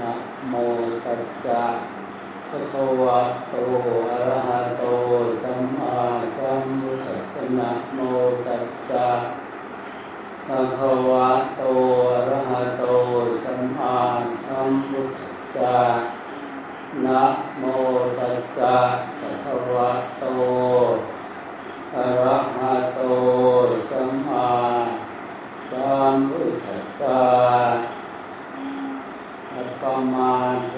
นะโมตัสสะภะคะวะโตอะระหะโตสัมมาสัมพุทธัสสะนะโมตัสสะภะคะวะโตอะระหะโตสัมมาสัมพุทธัสสะนะโมตัสสะภะคะวะโตอะระหะโตสัมมาสัมพุทธัสสะ มาโท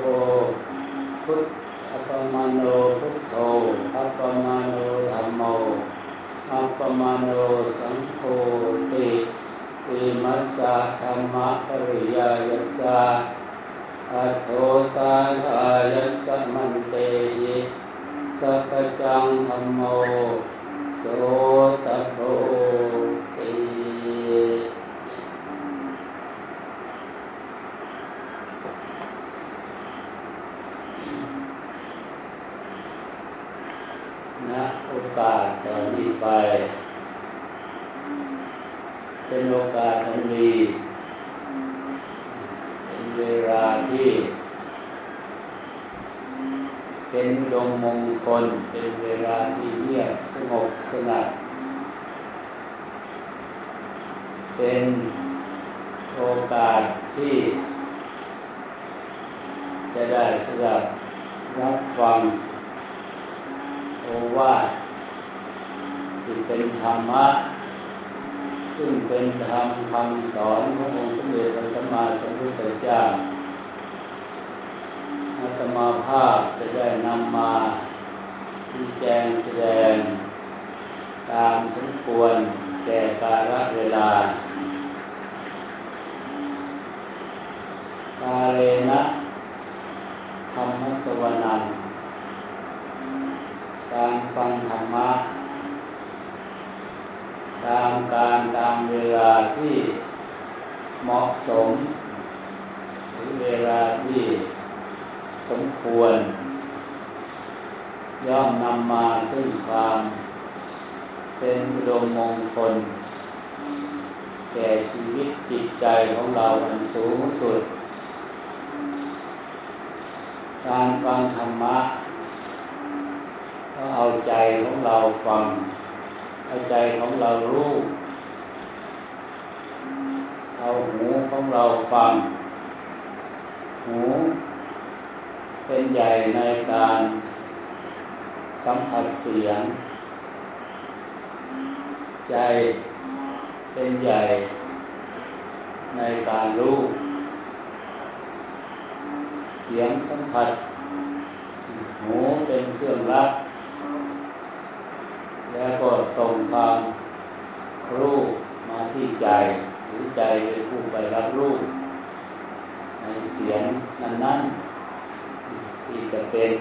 พุทอัปปมาโนพุทโธอัปปมาโนธัมโมอัปปมาโนสังโฆติติมัสสะธรรมะปริยายัสสะอัตโทสาทายัสสะมันเตยิสัพพจังธรรมโมโสตโพติ ณโอกาสตอนนี้ไป เป็นโอกาสอันดีเป็นเวลาที่ เป็นดงมงคล เป็นเวลาที่เงียบสงบสงัด เป็นโอกาสที่ จะได้สดับรับฟังโอวาท ที่เป็นธรรมะ ซึ่งเป็นธรรมคำสอนขององค์สมเด็จพระสัมมาสัมพุทธเจ้าอาตมาภาพจะได้นำมาชี้แจงแสดง ตามสมควรแก่กาลเวลากาเลนะธรรมสวนันการฟังธรรมะ ตามการตามเวลาที่เหมาะสม หรือเวลาที่สมควร ย่อมนำมาซึ่งความเป็นอุดมมงคล แก่ชีวิตจิตใจของเราอันสูงสุด การฟังธรรมะก็เอาใจของเราฟัง เอาใจของเรารู้เอาหูของเราฟัง หูเป็นใหญ่ในการสัมผัสเสียง ใจเป็นใหญ่ในการรู้ เสียงสัมผัส หูเป็นเครื่องรับ แล้วก็ส่งความรู้มาที่ใจ หรือใจเป็นผู้ไปรับรู้ในเสียงนั้นๆที่จะเป็น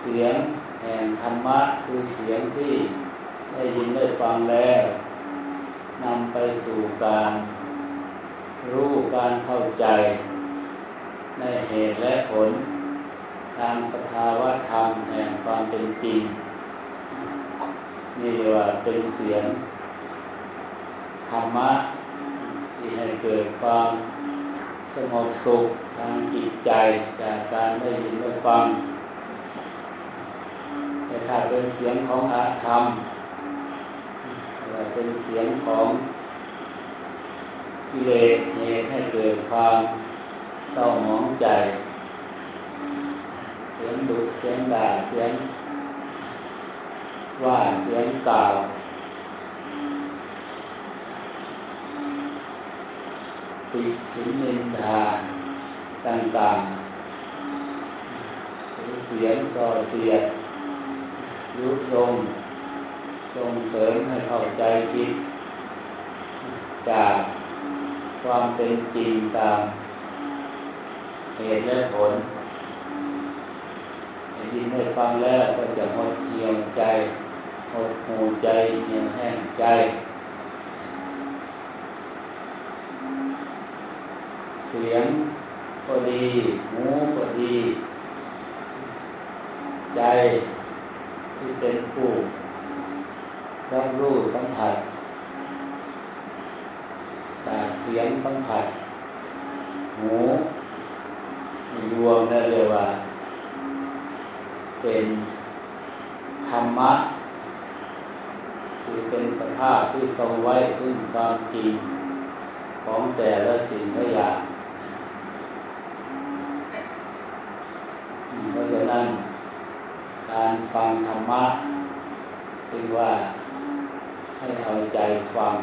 เสียงแห่งธรรมะคือเสียงที่ได้ยินได้ฟังแล้วนำไปสู่การรู้การเข้าใจ ในเหตุและผล ตามสภาวะธรรมแห่งความเป็นจริง นี่ว่าเป็นเสียงธรรมะที่ให้เกิดความสงบสุขทางจิตใจจากการได้ยินได้ฟัง แต่ถ้าเป็นเสียงของอาธรรมเป็นเสียงของกิเลสเหตุให้เกิดความเศร้าหมองใจ เสียงดุเสียงด่าเสียง ว่าเสียงกล่าว ติสินนินทาต่างๆหรือเสียงส่อเสียดยุยงส่งเสริมให้เข้าใจผิดจากความเป็นจริงตามเหตุและผลได้ยินได้ฟังแล้วก็จะหดเหี่ยวใจ หดหูใจเหี่ยวแห้งใจ เสียงก็ดีหูก็ดี ใจที่เป็นผู้รับรู้สัมผัสจากเสียงสัมผัส หูรวมได้เรียว่า เป็นธรรมะ คือเป็นสภาพที่ทรงไว้ซึ่งความจริงของแต่ละสิ่งละอย่างเพราะฉะนั้น การฟังธรรมะคือว่าให้เอาใจฟัง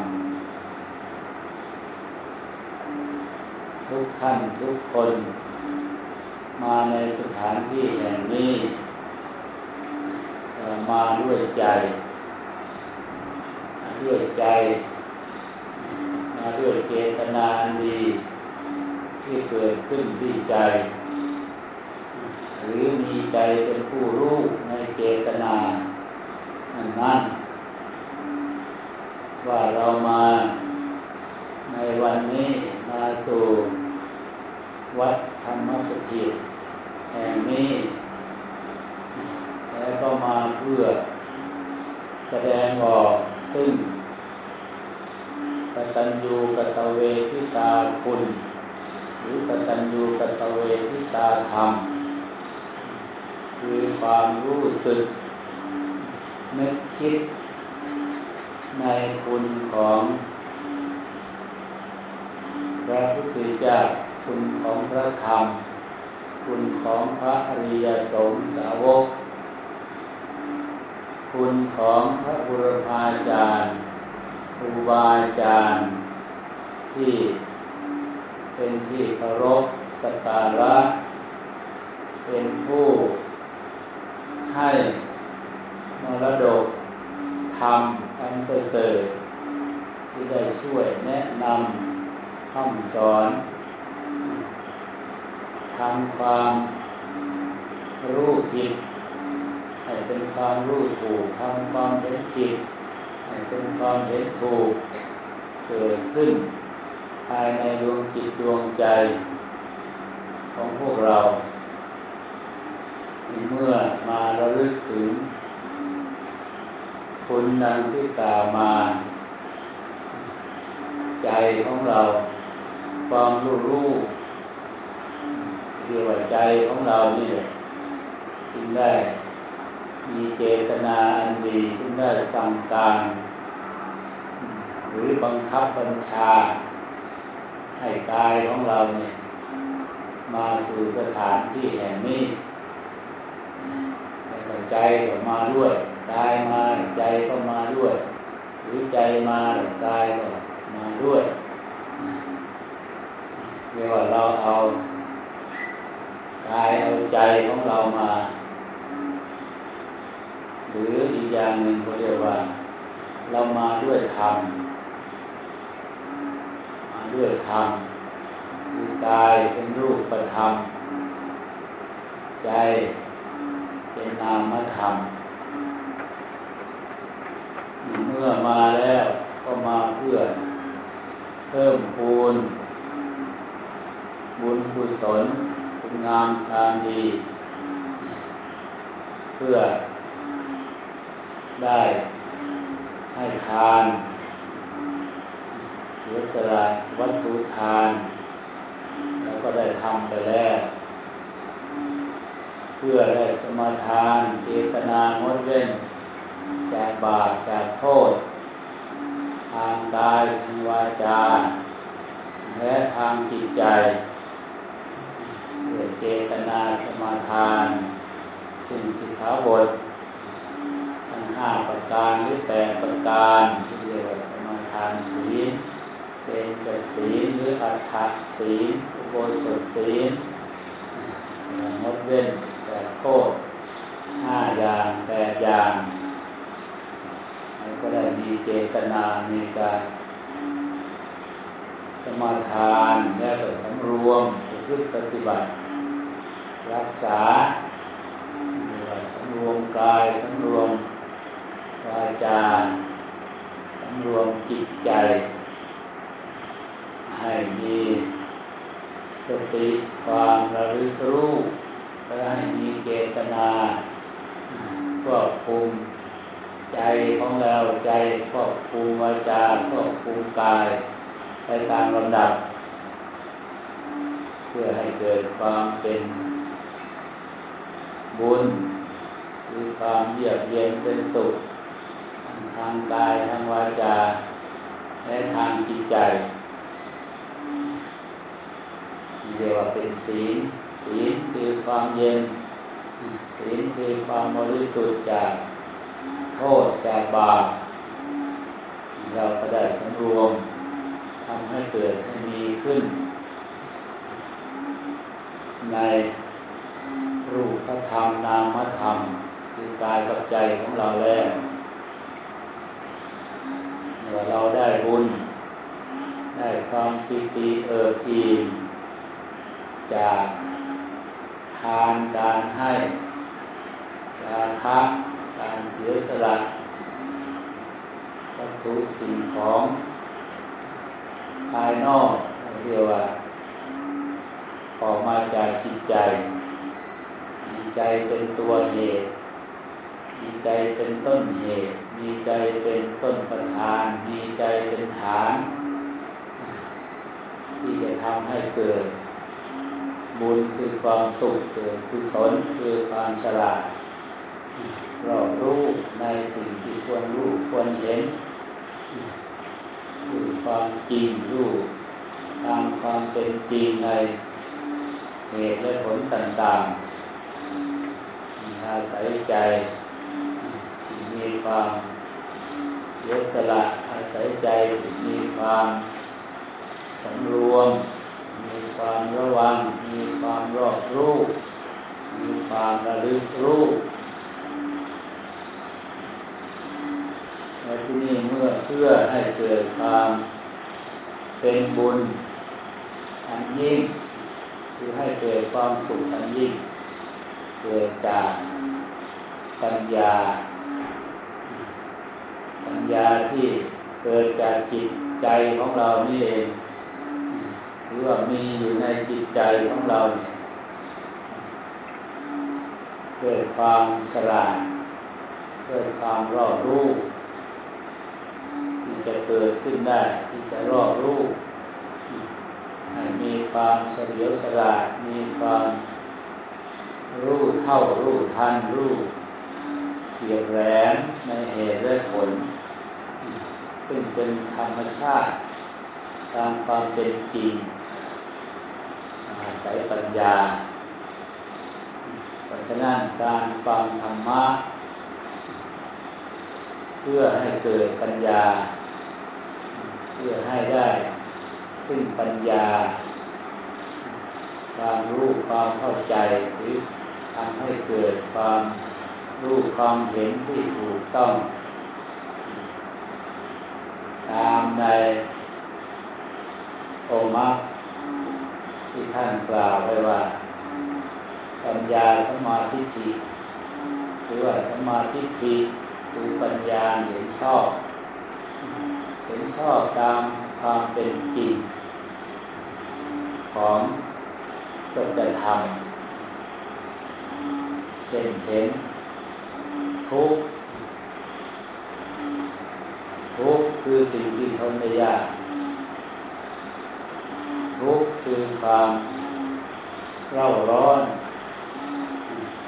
ทุกท่านทุกคน มาในสถานที่แห่งนี้มาด้วยใจ ด้วยใจ มาด้วยเจตนาดี ที่เกิดขึ้นที่ใจ หรือมีใจเป็นผู้รู้ในเจตนานั้นว่าเรามาในวันนี้มาสู่วัดธรรมสถิตแห่งนี้แล้วก็มาเพื่อแสดงออกซึ่ง ตัญญูกตเวทิตาคุณ หรือกตัญญูกตเวทิตาธรรม คือความรู้สึกนึกคิด ในคุณของพระพุทธเจ้าคุณของพระธรรม คุณของพระอริยสงฆ์สาวก คุณของพระบุรพาจารย์ ครูบาอาจารย์ ที่เป็นที่เคารพสักการะ เป็นผู้ให้มรดกธรรมอันประเสริฐที่ได้ช่วยแนะนำคำสอนทำความรู้ผิดให้เป็นความรู้ถูกทำความเห็นผิดให้ เป็นความเห็นถูกเกิดขึ้น ภายในดวงจิตดวงใจ ของพวกเราเมื่อมาระลึกถึง คุณดังที่กล่าวมา ใจของเรา ความรู้รู้เรียกว่าใจของเรานี่แหละจึงได้มีเจตนาอันดีจึงได้สั่งการ รือบังคับบัญชา ให้กายของเราเนี่ยมาสู่สถานที่แห่งนี้แล้วใจก็มาด้วยกายมาใจก็มาด้วย หรือใจมากายก็มาด้วยเรียกว่าเราเอากายเอาใจของเรามา หรืออีกอย่างหนึ่งเขาเรียกว่า เรามาด้วยธรรม ด้วยธรรมคือกายเป็นรูปประธรรม ใจเป็นนามธรรม เมื่อมาแล้วก็มาเพื่อ เพิ่มพูน บุญกุศลคุณงามความดี เพื่อได้ให้ทาน สียสละวัตถุทาน แล้วก็ได้ทำไปแล้ว เพื่อได้สมาทานเจตนางดเว้นจากบาปจากโทษ ทางกายทางวาจา และทางจิตใจเพื่อเจตนาสมาทาน สิ่งสิกขาบททั้งห้าประการหรือแปดประการที่เรียกว่าสมาทานศีล เป็นกศีลหรืออัตถศีลอุโบสถศีลงดเว้นแต่โทษห้าอย่างแปดอย่างก็ได้มีเจตนามีการสมาทานและก็สำรวมพฤติปฏิบัติ รักษาสำรวมกายสำรวมวาจาสำรวมจิตใจ ให้มีสติความระลึกรู้และให้มีเจตนาควบคุมใจของเราใจควบคุมวาจาควบคุมกายไปตามลำดับคพื่อให้เกิดความเป็นบุญคือความเยือกเย็นเป็นสุข ทางกายทางวาจาและทางจิตใจ เรียกว่าเป็นศีลศีลคือความเย็นศีลคือความบริสุทธิ์จากโทษจากบาปเราก็ได้สำรวมทำให้เกิดให้มีขึ้น ในรูปธรรมนามธรรม คือกายกับใจของเราแล้วเราได้บุญ ได้ความปิติเอิบอิ่ม จากทานการให้การคักการเสียสละวัตถุสิ่งของภายนอกเรียกว่าออกมาจากจิตใจมีใจเป็นตัวเหตุมีใจเป็นต้นเหตุมีใจเป็นต้นประธาน มีใจเป็นฐาน ที่จะทำให้เกิด บุญคือความสุขเกิดกุศลคือความฉลาดรอบรู้ในสิ่งที่ควรรู้ควรเห็นรู้ความจริงรู้ตามความเป็นจริงในเหตุและผลต่างๆอาศัยใจที่มีความเสียสละอาศัยใจมีความสำรวม มีความระวัง มีความรอบรู้ มีความระลึกรู้และที่นี่เมื่อเพื่อให้เกิดความเป็นบุญอันยิ่ง คือให้เกิดความสุขอันยิ่ง เกิดจากปัญญา ปัญญาที่เกิดจากจิตใจของเรานี่เอง รือว่ามีอยู่ในจิตใจของเราเนี่ยเกิดความฉลาดเกิดความรอบรู้ที่จะเกิดขึ้นได้ที่จะรอบรู้ให้มีความเฉลียวฉลาดมีความรู้เท่ารู้ทันรู้เสียบแหลมในเหตุและผล ซึ่งเป็นธรรมชาติ ตามความเป็นจริง อาศัยปัญญา เพราะฉะนั้นการฟังธรรมะ เพื่อให้เกิดปัญญา เพื่อให้ได้ ซึ่งปัญญา ความรู้ความเข้าใจหรือทำให้เกิดความรู้ความเห็นที่ถูกต้อง ตามในโอมัก ที่ท่านกล่าวไว้ว่า ปัญญาสมาธิิหรือว่าสมาธิิคือปัญญาเห็นชอบเห็นชอบตามความเป็นจริง ของสัจธรรมเช่นเห็นทุกทุกคือสิ่งที่ทนไม่ยาก ทุกข์คือความเร่าร้อน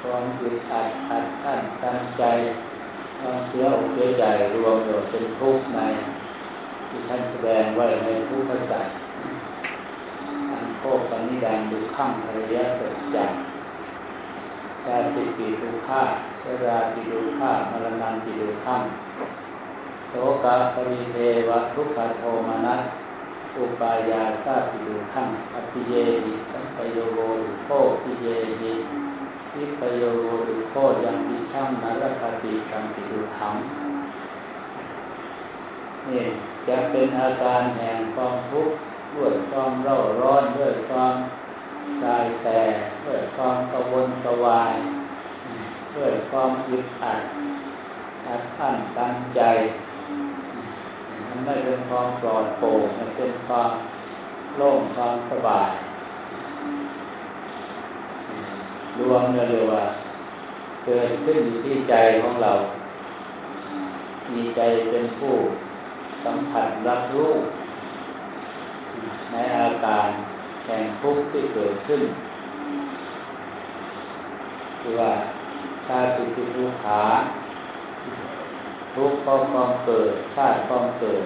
ความอึดอัดอัดอั้นตั้งใจความเสียอกเสียใจรวมรวมเป็นทุกข์ในที่ท่านแสดงไว้ในทุกขสัตว์อันโคปนิดังดุขังภริยสัจจังชาติปีทุกขาชราปิดุขามรณันปิดุขังโสกาปริเทวทุกขโทมนัส อุปายาสาปิดุขังอภิเยหิสัมปโยโกดุโคปิเยหิวิปโยโกดุโคยังวิชังนรคติกังปิดุขังนี่จะเป็นอาการแห่งความทุกข์ด้วยความเร่าร้อนด้วยความสายแสด้วยความกวนกวาย ด้วยความอึดอัดอัดอั้นตันใจ มันไม่เป็นความปลอดโปร่งมันเป็นความโล่งความสบาย รวมเรียกว่า เกิดขึ้นอยู่ที่ใจของเรา มีใจเป็นผู้สัมผัสรับรู้ในอาการแห่งทุกข์ที่เกิดขึ้น คือว่าชาติปิทุกขา ทุกข์เพราะความเกิด ชาติความเกิด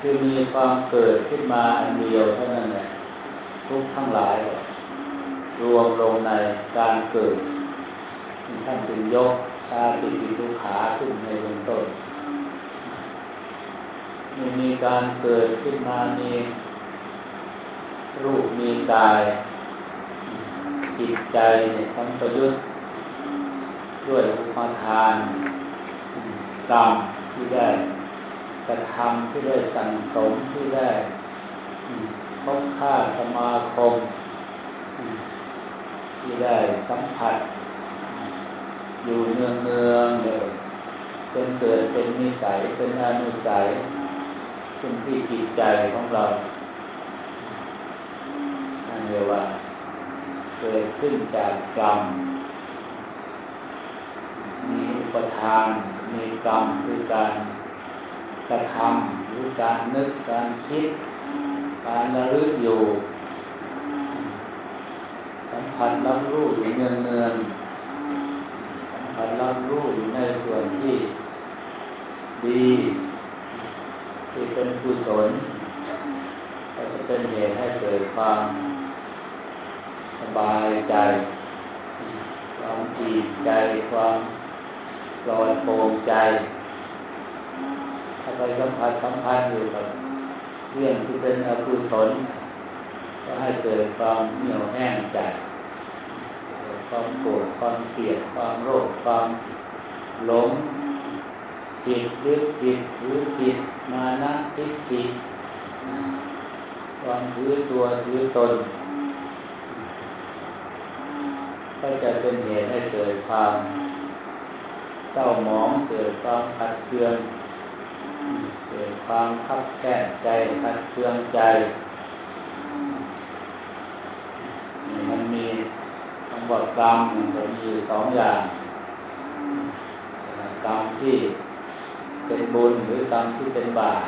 คือมีความเกิดขึ้นมาอันเดียวเท่านั้นแหละทุกทั้งหลาย รวมลงในการเกิดท่านจึงยกชาติปิทุกขาขึ้นในเบื้องต้นมีมีการเกิดขึ้นมามีรูปมีกาย จิตใจสัมปยุต ด้วยอุปทานกรรมที่ได้กระทำที่ได้สั่งสมที่ได้พบค่าสมาคม ที่ได้สัมผัส อยู่เนืองเนืองเลยเป็นเกิดเป็นนิสัยเป็นอนุสัยเป็นที่จิตใจของเรานั่นเรียกว่าเกิดขึ้นจากกรรม ปทาน มีกรรมคือการกระทำหรือการนึกการคิด การระลึกอยู่ สัมผัสรับรู้อยู่เนืองเนืองสัมผัสรับรู้อยู่ในส่วนที่ดีที่เป็นกุศลก็จะเป็นเหตุให้เกิดความสบายใจ ความจีบใจความ ลอยโปร่งใจถ้าไปสัมผัสสัมพันธ์อยู่กับเรื่องที่เป็นอกุศลก็ให้เกิดความเหนียวแห้งใจความโกรธความเกลียดความโลภความหลงผิดยึดผิดถือผิดมานะทิฏฐิความถือตัวถือตน ก็จะเป็นเหตุให้เกิดความ เศร้าหมองเกิดความขัดเคืองเกิดความขับแค้นใจขัดเคืองใจนี่มันมีคำว่ากรรมมันมีอยู่สองอย่างกรรมที่เป็นบุญหรือกรรมที่เป็นบาป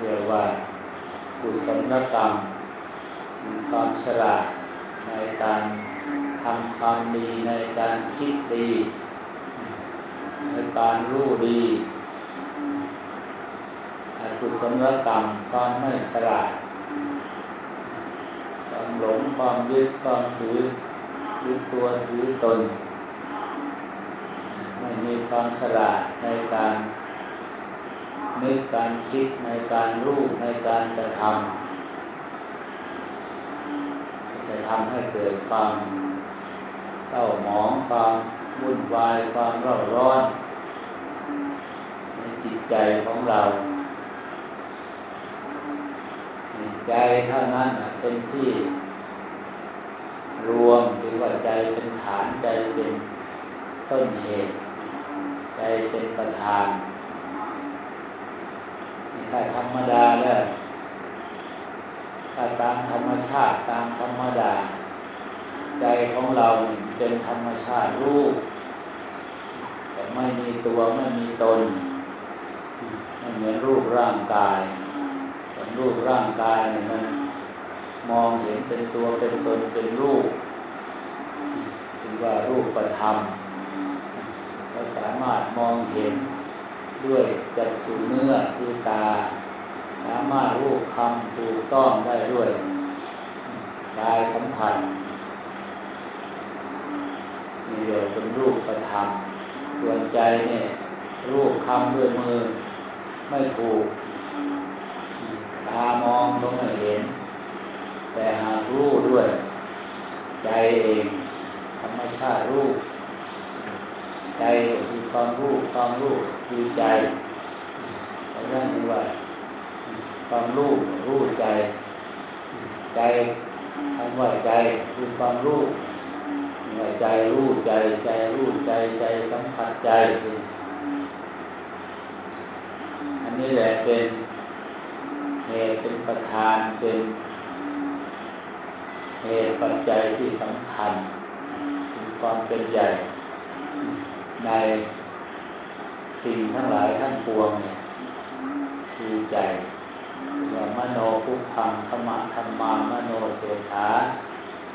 เรียกว่ากุศลกรรมความฉลาดในการทำความดีในการคิดดี ในการรู้ดีอกุศลกรรมความไม่ฉลาดความหลงความยึดความถือยึดตัวถือตน ไม่มีความฉลาดในการนึกการคิดในการรู้ในการกระทำจะทำให้เกิดความเศร้าหมองความ วุ่นวายความร้อนร้อนในจิตใจของเราใจเท่านั้นเป็นที่รวมหรือว่าใจเป็นฐานใจเป็นต้นเหตุใจเป็นประธานถ้าธรรมดาแล้วถ้าตามธรรมชาติตามธรรมดา ใจของเราเป็นธรรมชาติรูป แต่ไม่มีตัวไม่มีตนไม่เหมือนรูปร่างกายแต่รูปร่างกายเนี่ยมันมองเห็นเป็นตัวเป็นตนเป็นรูปถือว่ารูปประธรรมเราสามารถมองเห็นด้วยจักษุเนื้อคือตา สามารถรูปคำถูกต้องได้ด้วยกายสัมผัส นี่เรียเป็นรูปประธรรมส่วนใจเนี่ย รูปคำด้วยมือ ไม่ถูก ตามองก็ไม่เห็น แต่หากรู้ด้วย ใจเองธรรมชาติรูป ใจคือความรู้ความรู้คือใจเพราะฉะนั้นว่าความรู้รู้ใจ ใจคำว่าใจคือความรู้ ใจรู้ใจใจรู้ใจใจสัมผัสใจ อันนี้แหละเป็นเหตุเป็นประธานเป็นเหตุปัจจัยที่สำคัญคือความเป็นใหญ่ ในสิ่งทั้งหลายทั้งปวงเนี่ยคือใจว่ามโนภุพังธรรมะธรรมามโนเสถา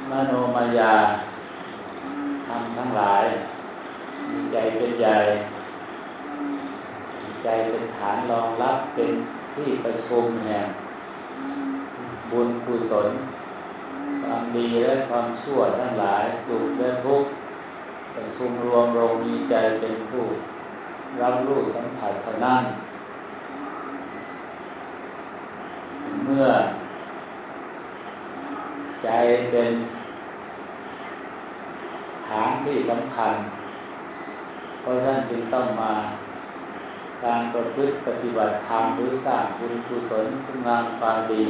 มโนมายา ทำทั้งหลาย มีใจเป็นใหญ่มีใจเป็นฐานรองรับเป็นที่ประชุมแห่งบุญกุศลความดีและความชั่วทั้งหลายสุขและทุกข์ประชุมรวมลงมีใจเป็นผู้รับรู้สัมผัสเท่านั้นเมื่อ ใจเป็นานที่สำคัญ เพราะฉะนั้นจึงต้องมาการประพฤติปฏิบัติธรรมหรือสร้างบุญกุศลคุณงามความดี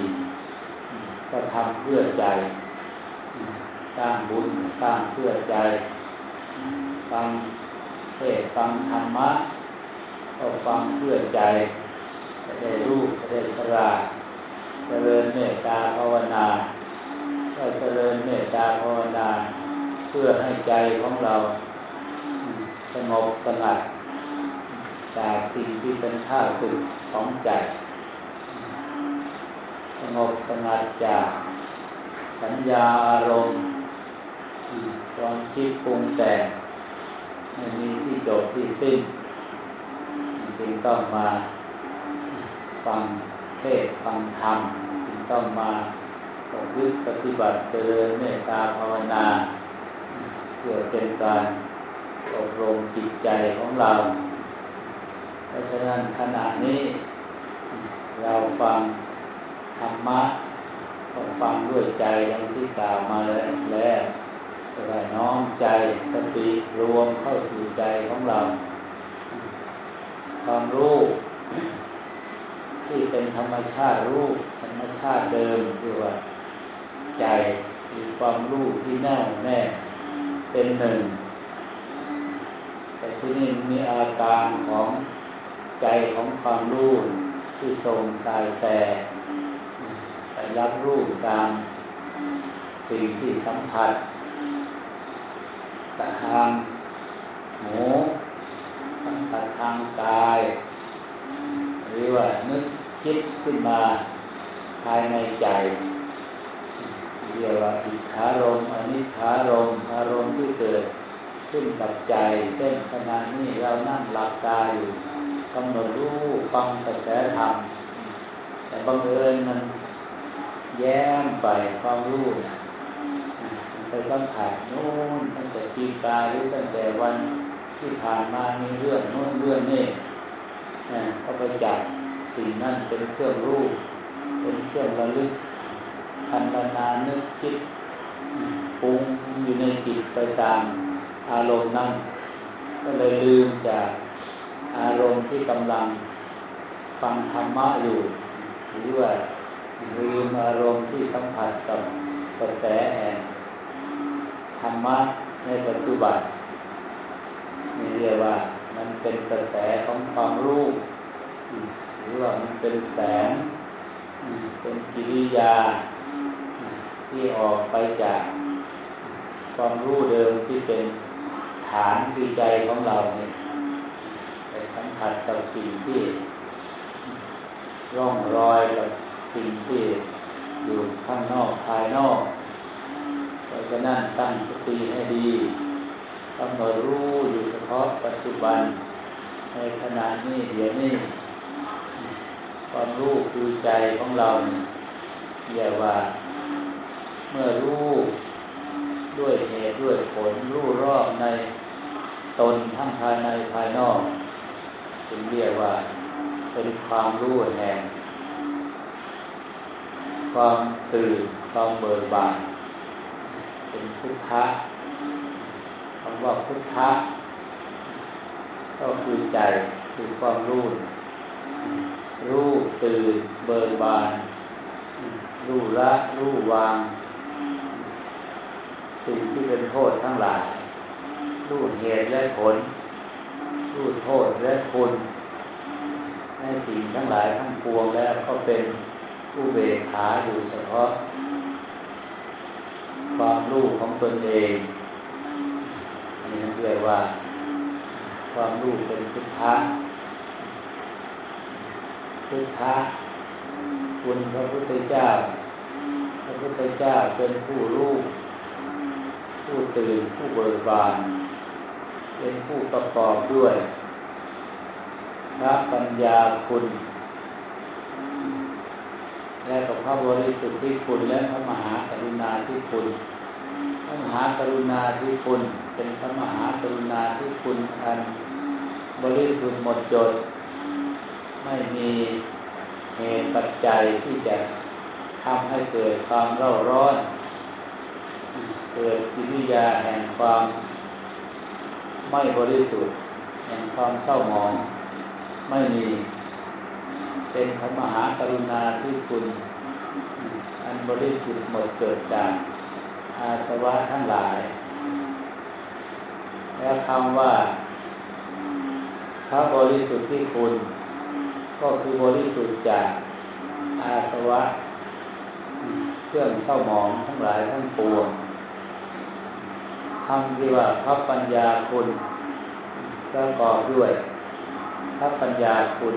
ก็ทำเพื่อใจ สร้างบุญสร้างเพื่อใจฟังเทศฟังธรรมะก็ฟังเพื่อใจจะได้รู้จะได้สราเจริญเมตตาภาวนาก็เจริญเมตตาภาวนา พื่อให้ใจของเราสงบสงัดจากสิ่งที่เป็นข้าศึกของใจ สงบสงัดจากสัญญาอารมณ์ความคิดปรุงแต่งไม่มีที่จบที่สิ้นจึงต้องมาฟังเทศฟังธรรมจึงต้องมาปฏิปฏิบัติเจริญเมตตาภาวนา พื่อเป็นการอบรมจิตใจของเรา เพราะฉะนั้นขณะนี้ เราฟังธรรมะก็ฟังด้วยใจดังที่กล่าวมาแล้วแต่น้อมใจสติรวมเข้าสู่ใจของเรา ความรู้ที่เป็นธรรมชาติรู้ธรรมชาติเดิมคือว่าใจคือความรู้ที่แน่วแน่ เป็นหนึ่ง แต่ที่นี่มีอาการของใจของความรู้ที่ทรงสายแสไปรับรู้ตามสิ่งที่สัมผัสตทางหูสัมผัสทางกาย หรือว่านึกคิดขึ้นมาภายในใจเรียกว่าอิ ทธารมอนิธารมอารมณ์ที่เกิดขึ้นกับใจ เส้นขณะนี้เรานั่งหลับตาอยู่กำหนดรู้ฟังกระแสธรรมแต่บังเอิญมันแย้มไปความรู้นะไปสัมผัสนู่นตั้งแต่ปีกาหรือตั้งแต่วันที่ผ่านมามีเรื่องนู่นเรื่องนี้ก็ไปจับสิ่งนั้นเป็นเครื่องรู้ เป็นเครื่องระลึกพันนานึกคิด ปรุงอยู่ในจิตไปตามอารมณ์นั้น ก็เลยลืมจากอารมณ์ที่กำลังฟังธรรมะอยู่ หรือว่าลืมอารมณ์ที่สัมผัสกับกระแสแห่งธรรมะในปัจจุบันนี่เรียกว่ามันเป็นกระแสของความรู้หรือว่ามันเป็นแสงเป็นกิริยา ที่ออกไปจากความรู้เดิมที่เป็นฐานที่ใจของเราเนี่ยไปสัมผัสกับสิ่งที่ร่องรอยกับสิ่งที่อยู่ข้างนอกภายนอก เพราะฉะนั้นตั้งสติให้ดีกำหนดรู้อยู่เฉพาะปัจจุบัน ในขณะนี้เดี๋ยวนี้ความรู้คือใจของเราเรียกว่า เมื่อรู้ด้วยเหตุด้วยผลรู้รอบในตนทั้งภายในภายนอกจึงเรียกว่าเป็นความรู้แห่งความตื่นความเบิกบานเป็นพุทธะคำว่าพุทธะก็คือใจคือความรู้รู้ตื่นเบิกบานรู้ละรู้วาง สิ่งที่เป็นโทษทั้งหลาย รู้เหตุและผล รู้โทษและคุณในสิ่งทั้งหลายทั้งปวงแล้วก็เป็นผู้เบกขาอยู่เฉพาะ ความรู้ของตนเองอันนี้เรียกว่า ความรู้เป็นพุทธะพุทธะคุณพระพุทธเจ้า พระพุทธเจ้าเป็นผู้รู้ ผู้ตื่นผู้เบิกบาน เป็นผู้ประกอบด้วยพระปัญญาคุณ และกับพระบริสุทธิ์ที่คุณ และพระมหากรุณาที่คุณ พระมหากรุณาที่คุณ เป็นพระมหากรุณาที่คุณอันบริสุทธิ์หมดจด ไม่มีเหตุปัจจัยที่จะทำให้เกิดความเร่าร้อน เกิดกิริยาแห่งความไม่บริสุทธิ์ แห่งความเศร้าหมอง ไม่มีเป็นพระมหากรุณาที่คุณ อันบริสุทธิ์หมดเกิดจากอาสวะทั้งหลาย แล้วคำว่า พระบริสุทธิ์ที่คุณ ก็คือบริสุทธิ์จากอาสวะ เครื่องเศร้าหมองทั้งหลายทั้งปวง คำที่ว่าพระปัญญาคุณประกอบด้วยพระปัญญาคุณ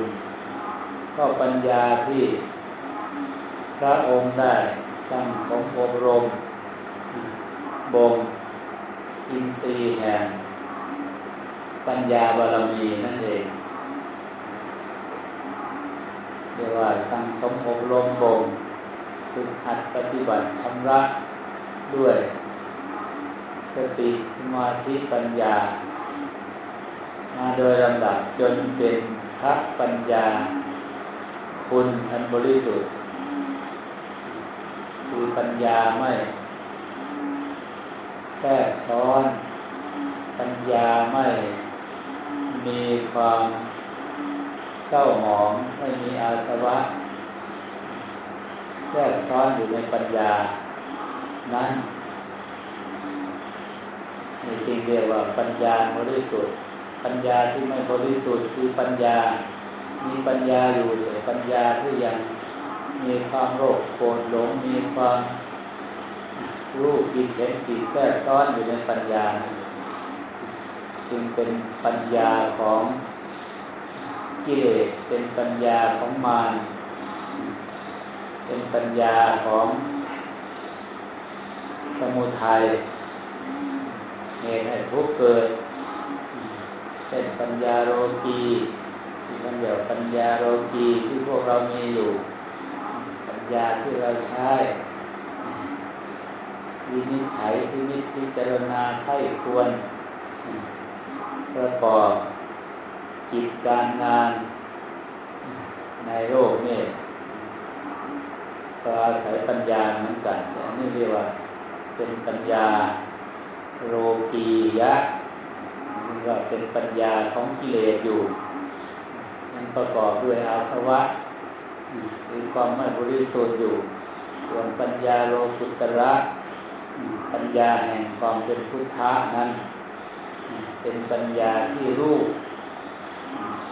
ก็ปัญญาที่พระองค์ได้สั่งสมอบรมบ่มอินทรีย์แห่งปัญญาบารมีนั่นเองเรียกว่าสั่งสมอบรมบ่มฝึกหัดปฏิบัติชำระด้วย สติสมาธิปัญญา มาโดยลำดับจนเป็นพระปัญญา คุณอันบริสุทธิ์ คือปัญญาไม่แทรกซ้อน ปัญญาไม่มีความเศร้าหมองไม่มีอาสวะ แทรกซ้อนอยู่ในปัญญา นั้น นี่จึงเรียกว่าปัญญาบริสุทธิ์ ปัญญาที่ไม่บริสุทธิ์คือปัญญา มีปัญญาอยู่แต่ปัญญาที่ยังมีความโลภโกรธหลงมีความรู้กินเห็นจิตแทรกซ้อนอยู่ในปัญญา จึงเป็นปัญญาของกิเลสเป็นปัญญาของมารเป็นปัญญาของสมุทัย เหตุให้ทุกเกิดเป็นปัญญาโลกีที่ท่านเรียกปัญญาโลกีที่พวกเรามีอยู่ ปัญญาที่เราใช้วินิจฉัยวินิจพิจารณาไข้ควร ประกอบกิจการงานในโลกนี่ก็อาศัยปัญญาเหมือนกันแต่นี่เรียกว่าเป็นปัญญา โลกียะนี่ว่าเป็นปัญญาของกิเลสอยู่ยังประกอบด้วยอาสวะคือความไม่บริสุทธิ์อยู่ ส่วนปัญญาโลกุตระ ปัญญาแห่งความเป็นพุทธะนั้น เป็นปัญญาที่รู้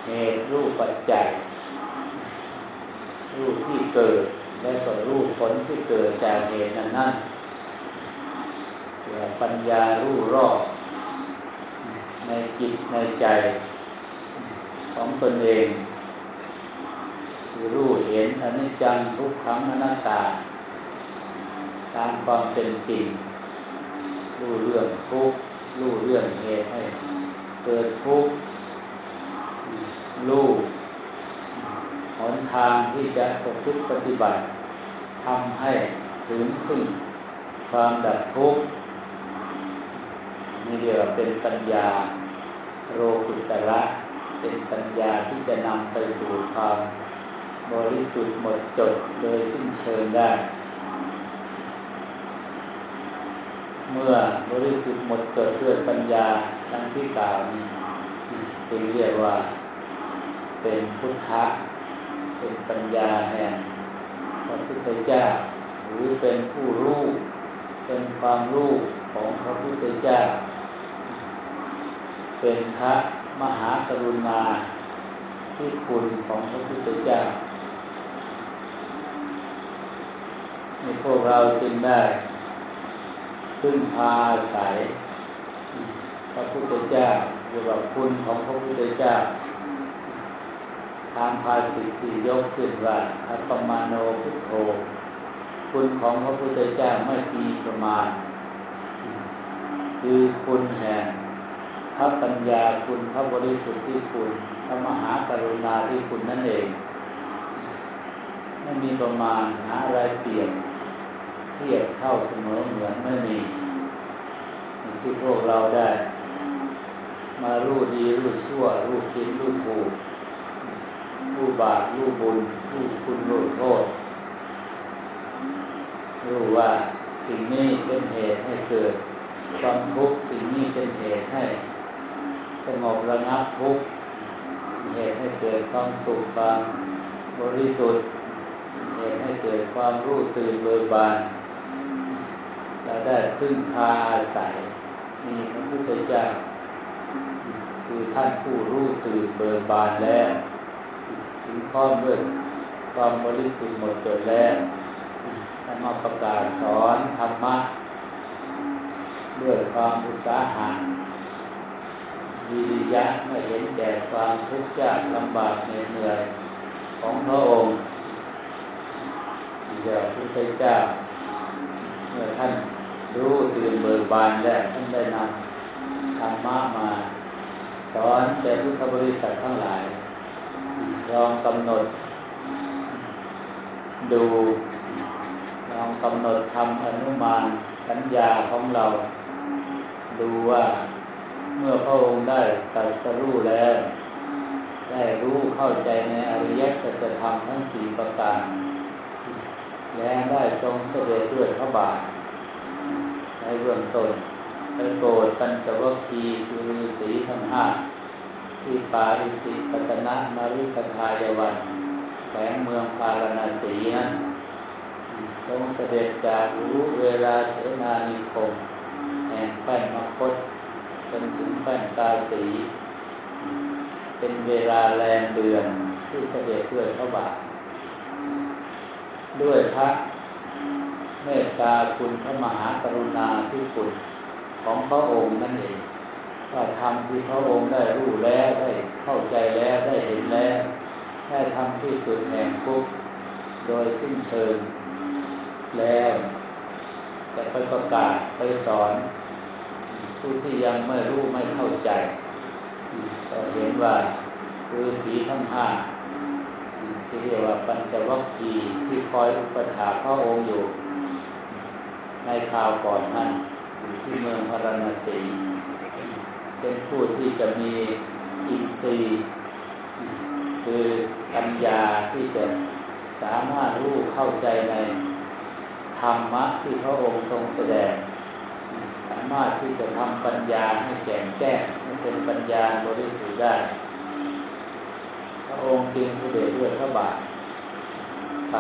เหตุรู้ปัจจัยรู้ที่เกิด และก็รู้ผลที่เกิดจากเหตุนั้นนั้น ปัญญารู้รอบในจิตในใจของตนเองคือรู้เห็นอนิจจังทุกขังอนัตตา ตามความเป็นจริง รู้เรื่องทุกข์รู้เรื่องเหตุให้เกิดทุกข์รู้หนทางที่จะปกพฤติปฏิบัติทำให้ถึงซึ่งความดับทุกข์ นี่เรียกว่าเป็นปัญญาโรกุตระ เป็นปัญญาที่จะนำไปสู่ความบริสุทธิ์หมดจดโดยสิ้นเชิงได้ เมื่อบริสุทธิ์หมดจดด้วยปัญญาทั้งที่กล่าวนี้จึงเรียกว่า เป็นพุทธะเป็นปัญญาแห่งพระพุทธเจ้า หรือเป็นผู้รู้ เป็นความรู้ของพระพุทธเจ้า เป็นพระมหากรุณาที่คุณของพระพุทธเจ้าในพวกเราจึงได้พึ่งพาอาศัย พระพุทธเจ้าหรือว่าคุณของพระพุทธเจ้า ทางภาสิทธิยกขึ้นว่าอัปมาโนพุทโธคุณของพระพุทธเจ้าไม่มีประมาณ คือคุณแห่ง พระปัญญาคุณพระบริสุทธิ์ที่คุณพระมหากรุณาที่คุณนั่นเองไม่มีประมาณหาอะไรเปรียบเทียบเท่าเสมอเหมือนไม่มีที่พวกเราได้ มารู้ดีรู้ชั่ว รู้ผิดรู้ถูก รู้บาปรู้บุญรู้คุณรู้โทษ รู้ว่าสิ่งนี้เป็นเหตุให้เกิดความทุกข์สิ่งนี้เป็นเหตุให้ สงบระงับทุกข์เหตุให้เกิดความสุขบางบริสุทธิ์เหตุให้เกิดความรู้ตื่นเบิกบานเราได้พึ่งพาอาศัยมีพระพุทธเจ้าคือท่านผู้รู้ตื่นเบิกบานแล้วถึงพร้อมด้วยความบริสุทธิ์หมดจดแล้วท่านมาประกาศสอนธรรมะด้วยความอุตสาหะ วิริยะไม่เห็นแก่ความทุกข์ยากลำบากเหนื่อยของพระองค์ที่เดียวพุทธเจ้าเมื่อท่านรู้ตื่นเบิกบานแล้วท่านได้นำธรรมะมา สอนแก่พุทธบริษัททั้งหลายลองกำหนด ดูลองกำหนดทำอนุมานสัญญาของเรา ดูว่า เมื่อพระองค์ได้ตรัสรู้แล้ว ได้รู้เข้าใจในอริยสัจธรรมทั้งสี่ประการ และได้ทรงเสด็จด้วยพระบาท ในเบื้องต้นไปโปรดปัญจวัคคีย์คือฤาษีทั้งห้าที่ปาริสิปตนะมารุคทายวันแขวงเมืองพาราณสีนั้นทรงเสด็จจากรู้เวลาเสนานิคม แห่งแป้นมคต จนถึงแป้นกาสี เป็นเวลาแรมเดือนที่เสด็จด้วยพระบาท ด้วยพระเมตตาคุณพระมหากรุณาที่คุณของพระองค์นั่นเองว่าทำที่พระองค์ได้รู้แล้วได้เข้าใจแล้วได้เห็นแล้วได้ทำที่สุดแห่งทุกโดยสิ้นเชิงแล้วจะไปประกาศไปสอน ผู้ที่ยังไม่รู้ไม่เข้าใจก็เห็นว่าคือสีทั้งห้าที่เรียกว่าปัญจวัคคีย์ที่คอยอุปถาพระองค์อยู่ ในข่าวก่อนนั้นอยู่ที่เมืองพาราณสีเป็นผู้ที่จะมีอินทรีย์ คือปัญญาที่จะสามารถรู้เข้าใจในธรรมะที่พระองค์ทรงแสดงามารถที่จะทำปัญญาให้แจ่มแจ้งให้เป็นปัญญาบริสุทธิ์ได้ พระองค์จึงเสด็จด้วยพระบาทไป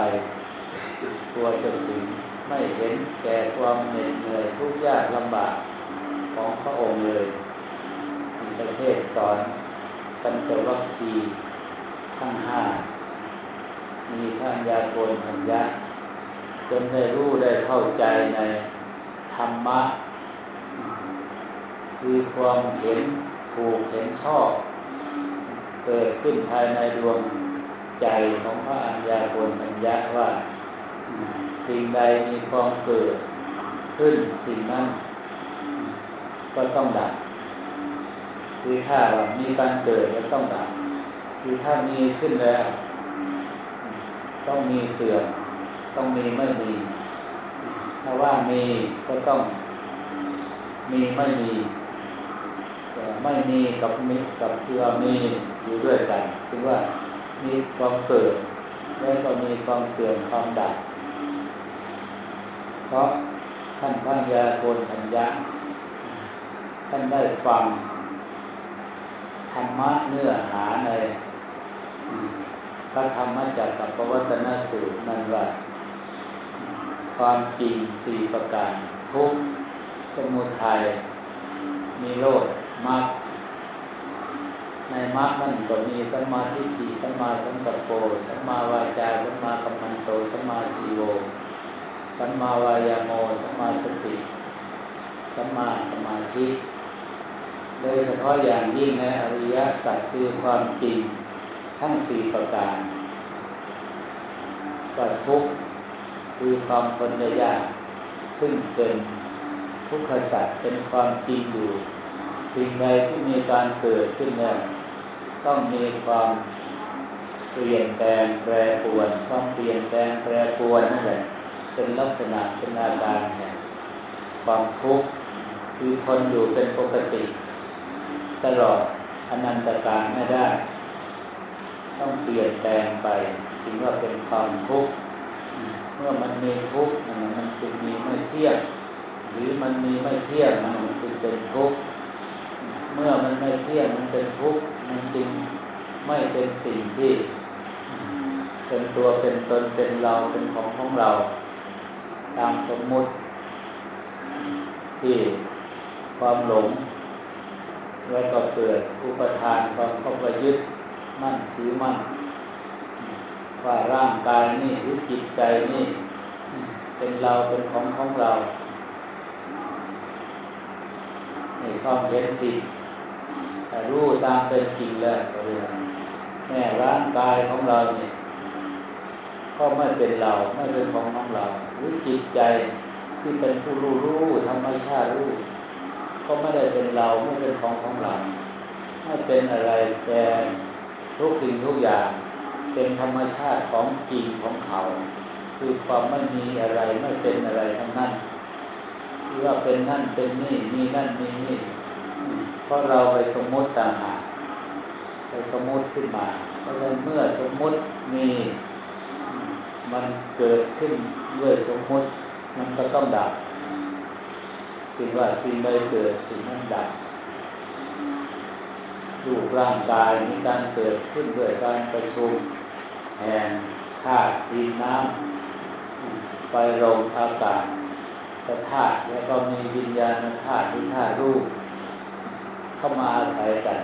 ตัวจนถึงไม่เห็นแก่ความเหน็ดเหนื่อยทุกข์ยากลำบากของพระองค์เลยมีประเทศสอนปัญจวัคคีทั้งห้ามีพระญาโกนัญญาจนได้รู้ได้เข้าใจในธรรมะ คือความเห็นถูกเห็นชอบ เกิดขึ้นภายในดวงใจของพระอัญญาโกนัญญาว่า สิ่งใดมีความเกิดขึ้นสิ่งนั้นก็ต้องดับ คือถ้ามีการเกิดก็ต้องดับ คือถ้ามีขึ้นแล้ว ต้องมีเสื่อมต้องมีไม่มี ถ้าว่ามีก็ต้องมีไม่มี ไม่มีกับมีกับที่ว่ามีอยู่ด้วยกันถึงว่ามีความเกิดแล้วก็มีความเสื่อมความดับ เพราะท่านพระยาโกนทัญญาท่านได้ฟังธรรมะเนื้อหาในพระธรรมจักรกับปวัตนสูตรนั่นว่าความจริงสี่ประการ ทุกสมุทัยมีโลด มรรคในมรรคนั่นก็มีสัมมาทิฏฐิสัมมาสังกัปโปสัมมาวาจาสัมมากัมมันโตสัมมาสีโวสัมมาวายาโมสัมมาสติสัมมาสมาธิโดยเฉพาะอย่างยิ่งในอริยสัจคือความจริงทั้งสี่ประการว่าทุกข์คือความทนได้ยาก ซึ่งเป็นทุกขสัตว์เป็นความจริงอยู่ สิ่งใดที่มีการเกิดขึ้นแล้วต้องมีความเปลี่ยนแปลงแปรปรวนความเปลี่ยนแปลงแปรปรวนนั่นแหละเป็นลักษณะเป็นอาการแห่งความทุกข์คือทนอยู่เป็นปกติ ตลอดอนันตการไม่ได้ ต้องเปลี่ยนแปลงไปถึงว่าเป็นความทุกข์เมื่อมันมีทุกข์มันมันจึงมีไม่เที่ยงหรือมันมีไม่เที่ยงมันจึงเป็นทกข์เมื่อมันไม่เที่ยงมันเป็นทุกข์มันจึง ไม่เป็นสิ่งที่ เป็นตัวเป็นตนเป็นเราเป็นของของเรา ตามสมมุติ ที่ความหลง แล้วก็เกิดอุปทานความเข้าไปยึดมั่นถือมั่น ว่าร่างกายนี่หรือจิตใจนี่ เป็นเราเป็นของของเราในความเห็นผิดแต่รู้ตามเป็นจริงแล้วก็เรียก แม่ร่างกายของเราเนี่ยก็ไม่เป็นเราไม่เป็นของของเราหรือจิตใจที่เป็นผู้รู้รู้ธรรมชาติรู้ก็ไม่ได้เป็นเราไม่เป็นของของเราไม่เป็นอะไรแต่ทุกสิ่งทุกอย่างเป็นธรรมชาติของจริงของเขา คือความไม่มีอะไรไม่เป็นอะไรทั้งนั้นที่ว่าเป็นนั่นเป็นนี่มีนั่นมีนี่เพราะเราไปสมมติต่างหาก ไปสมมติขึ้นมาเพราะฉะนั้นเมื่อสมมติมีมันเกิดขึ้นด้วยสมมติมันก็ต้องดับถึงว่าสิ่งใดเกิดสิ่งนั้นดับรูปร่างกายมีการเกิดขึ้นด้วยการประชุมแห่งธาตุดินน้ำไฟลมอากาศธาตุแล้วก็มีวิญญาณธาตุมีธาตุรูปเข้ามาอาศัยกัน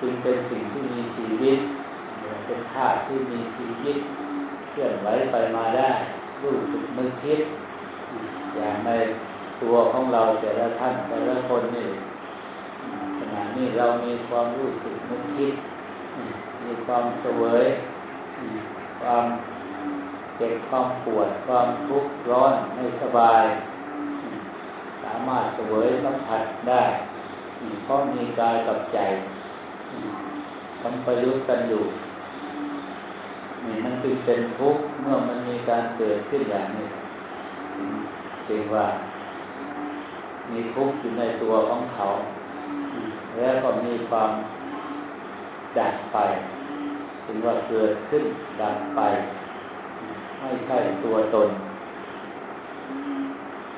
จึงเป็นสิ่งที่มีชีวิต เป็นธาตุที่มีชีวิตเคลื่อนไหวไปมาได้รู้สึกนึกคิด อย่างในตัวของเราแต่ละท่านแต่ละคนนี่ขณะนี้เรามีความรู้สึกนึกคิด มีความเสวย ความเจ็บความปวดความทุกข์ร้อนไม่สบาย สามารถเสวยสัมผัสได้เพราะมีกายกับใจ สัมปยุตกันอยู่นี่มันจึงเป็นทุกข์เมื่อมันมีการเกิดขึ้นอย่างนี้จึงว่า มีทุกข์อยู่ในตัวของเขา แล้วก็มีความดับไปถึงว่าเกิดขึ้นดับไป ไม่ใช่ตัวตน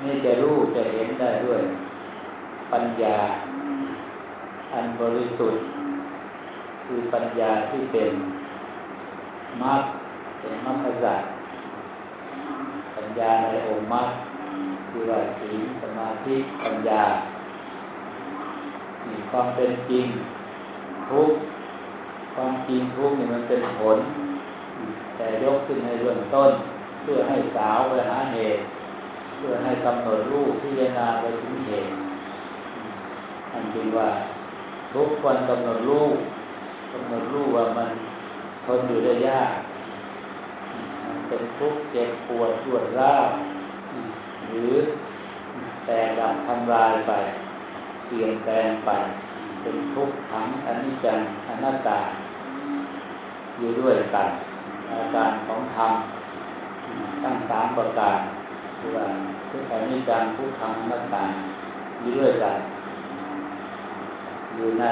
นี่จะรู้จะเห็นได้ด้วย ปัญญา อันบริสุทธิ์ คือปัญญาที่เป็นมรรคเป็นมรรคสัตว์ปัญญาในองค์มรรคคือว่าศีลสมาธิปัญญามีความเป็นจริงทุกความจริงทุกนี่มันเป็นผล แต่ยกขึ้นในเรื่องต้น เพื่อให้สาวไปหาเหตุ เพื่อให้กำหนดรูปพิจารณาไปถึงเหตุอันจริงว่าทุกคนกำหนดรูป กำหนดรูปว่ามันทนอยู่ได้ยากมันเป็นทุกข์เจ็บปวดปวดร้าวหรือแต่ดับทำลายไป เปลี่ยนแปลงไป เป็นทุกข์ทั้งอนิจจังอนัตตา อยู่ด้วยกันอาการของธรรมตั้งสามประการคือว่าทุกข์อนิจจังทุกขังอนัตตาอยู่ด้วยกัน อยู่ใน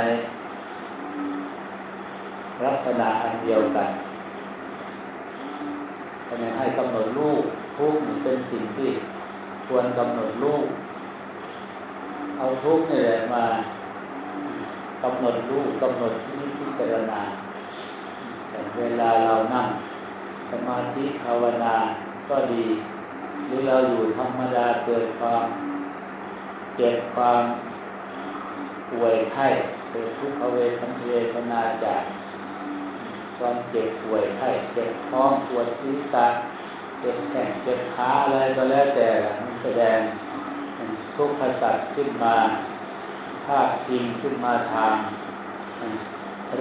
ลักษณะอันเดียวกันทำไมให้กำหนดรูปทุกข์เป็นสิ่งที่ควรกำหนดรูปเอาทุกข์นี่แหละมากำหนดรูปกำหนดนิพิจารณาแต่เวลาเรานั่งสมาธิภาวนาก็ดี หรือเราอยู่ธรรมดาเกิดความเจ็บความป่วยไข้เกิดทุกขเวทนาเวทนาจาก ความเจ็บป่วยไข้เจ็บท้องปวดศีรษะเจ็บแขนเจ็บขาอะไรก็แล้วแต่แสดงทุกขสัตว์ขึ้นมา ภาพจริงขึ้นมาทาง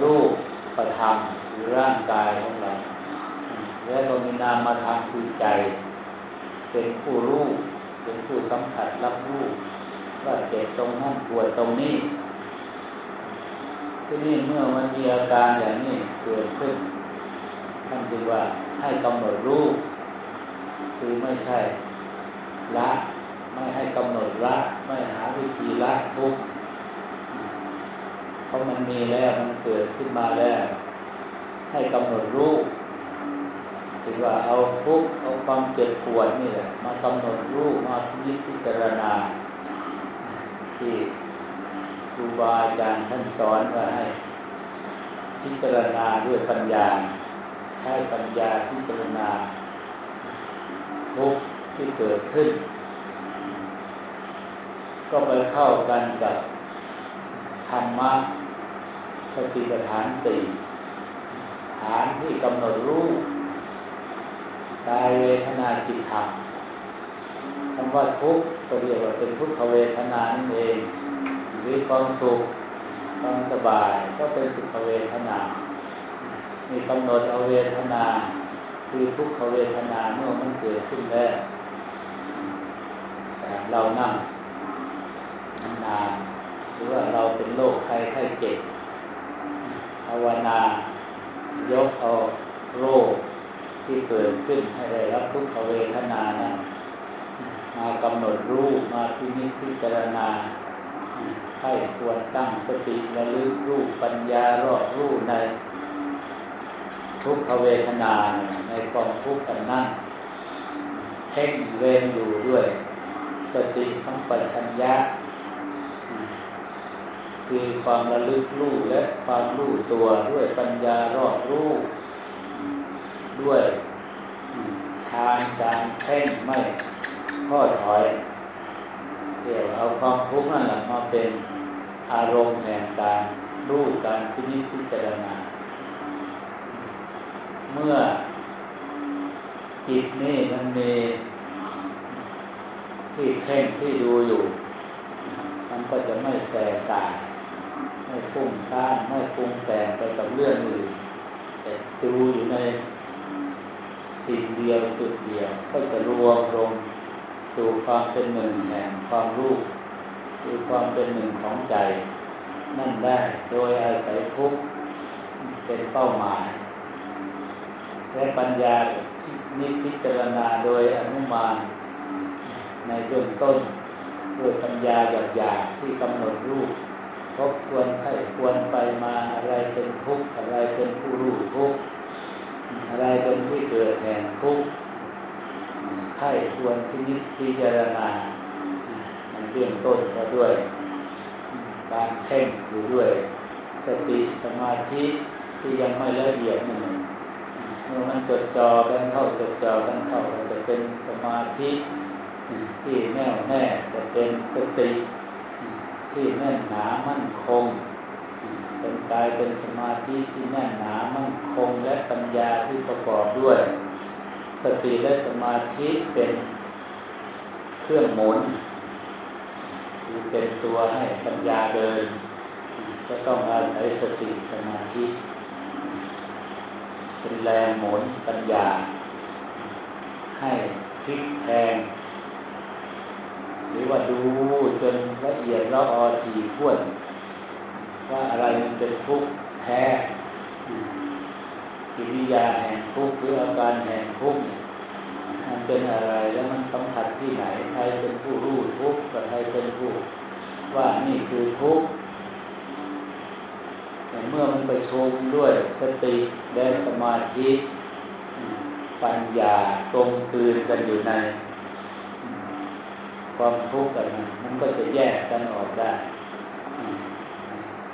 รูปปธรรมหรือร่างกายของเรา แล้วก็มีนามธรรมคือใจ เป็นผู้รู้ เป็นผู้สัมผัสรับรู้ว่าเจ็บตรงนั้นปวดตรงนี้ ที่นี่เมื่อมันมีอาการอย่างนี้เกิดขึ้น ท่านจึงว่าให้กำหนดรู้คือไม่ใช่ละไม่ให้กำหนดละไม่หาวิธีละทุกเพราะมันมีแล้วมันเกิดขึ้นมาแล้ว ให้กำหนดรู้ถือว่าเอาทุกเอาความเจ็บปวดนี่แหละมากำหนดรู้มาพิจิตรณาที่ บาอาจารย์ท่านสอนว่าให้ พิจารณาด้วยปัญญา ใช้ปัญญาพิจารณาทุกข์ที่เกิดขึ้น ก็ไปเข้ากันกับธรรมะสติปัฏฐานสี่ฐานที่กำหนดรู้กายเวทนาจิตธรรมคำว่าทุกข์ก็เรียกว่าเป็นทุกขเวทนานั่นเอง รือความสุขความสบายก็เป็นสุขเวทนา มีกำหนดเอาเวทนา คือทุกขเวทนาเมื่อมันเกิดขึ้นแล้วเรานั่งนานหรือว่าเราเป็นโรคใครไข้เจ็บภาวนายกเอาโรคที่เกิดขึ้นให้ได้รับทุกขเวทนานะมากำหนดรูปมาพินิจพิจารณา ให้ควรตั้งสติระลึกรูปปัญญารอบรู้ใน ทุกขเวทนาในกองทุกข์กันนั่นเพ่งเวรอยู่ด้วย สติสัมปชัญญะ คือความระลึกรู้และความรู้ตัวด้วยปัญญารอบรู้ด้วยฌานการเพ่งไม่ข้อถอย เดี๋ยวเอาความทุกข์นั่นแหละมาเป็นอารมณ์แห่งการรู้การพิจิตพิจารณา เมื่อจิตนี่มันมีที่เพ่งที่ดูอยู่ มันก็จะไม่แสสาย ไม่ฟุ้งซ่านไม่ปรุงแต่งไปกับเรื่องอื่นแต่ดูอยู่ในสิ่งเดียวจุดเดียวก็จะรวมลง สู่ความเป็นหนึ่งแห่งความรู้คือความเป็นหนึ่งของใจ นั่นได้โดยอาศัยทุกเป็นเป้าหมาย และปัญญานิพิจารณาโดยอนุมานในเบื้องต้นด้วยปัญญาหยาบๆที่กำหนดรูปทบทวนไข้ควรไปมาอะไรเป็นทุกข์อะไรเป็นผู้รู้ทุกข์อะไรเป็นที่เกิดแห่งทุกข์ ไข้ควรพินิจพิจารณาในเบื้องต้นก็ด้วย การเพ่งอยู่ด้วย สติสมาธิที่ยังไม่ละเอียดหนึ่งเมื่อมันจดจ่อกันเข้าจดจ่อกันเข้าจะเป็นสมาธิที่แน่วแน่จะเป็นสติที่แน่นหนามั่นคง เป็นกายเป็นสมาธิที่แน่นหนามั่นคง และปัญญาที่ประกอบด้วย สติและสมาธิเป็นเครื่องหมุนคือเป็นตัวให้ปัญญาเดิน ก็ต้องอาศัยสติสมาธิ เป็นแรงหมุนปัญญา ให้พลิกแทงหรือว่าดูจนละเอียดละออถี่ถ้วน ว่าอะไรมันเป็นทุกข์แท้กิริยาแห่งทุกข์หรืออาการแห่งทุกข์ มันเป็นอะไรแล้วมันสัมผัสที่ไหนใครเป็นผู้รู้ทุกข์กับใครเป็นผู้ว่านี่คือทุกข์แต่เมื่อมันไปชมด้วยสติและสมาธิปัญญาตรงคืนกันอยู่ใน ความทุกข์กันมันก็จะแยกกันออกได้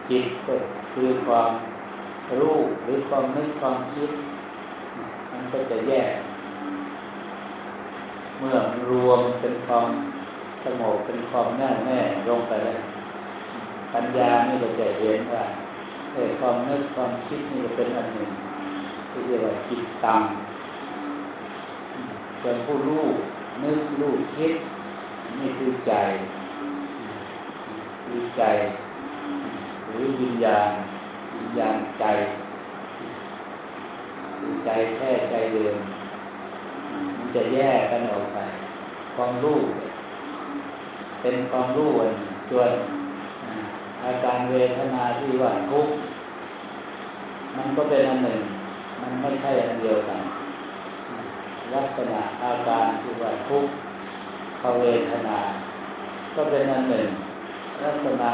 จิตก็คือความรู้หรือความนึกความคิด มันก็จะแยก เมื่อรวมเป็นความสงบเป็นความแน่แน่ลงไปแล้วปัญญานี่ก็จะเห็นว่าเออความนึกความคิดนี่เป็นอันหนึ่งที่เรียกว่าจิตตังส่วนผู้รู้นึกรู้คิด นี่คือใจคือใจ หรือวิญญาณวิญญาณใจคือใจแท้ใจเดิม มันจะแยกกันออกไป ความรู้ เป็นความรู้อันส่วนอาการเวทนาที่ว่าทุกข์มันก็เป็นอันหนึ่ง มันไม่ใช่อันเดียวกัน ลักษณะอาการที่ว่าทุกข์ภเวทนา ก็เป็นอันหนึ่ง ลักษณะ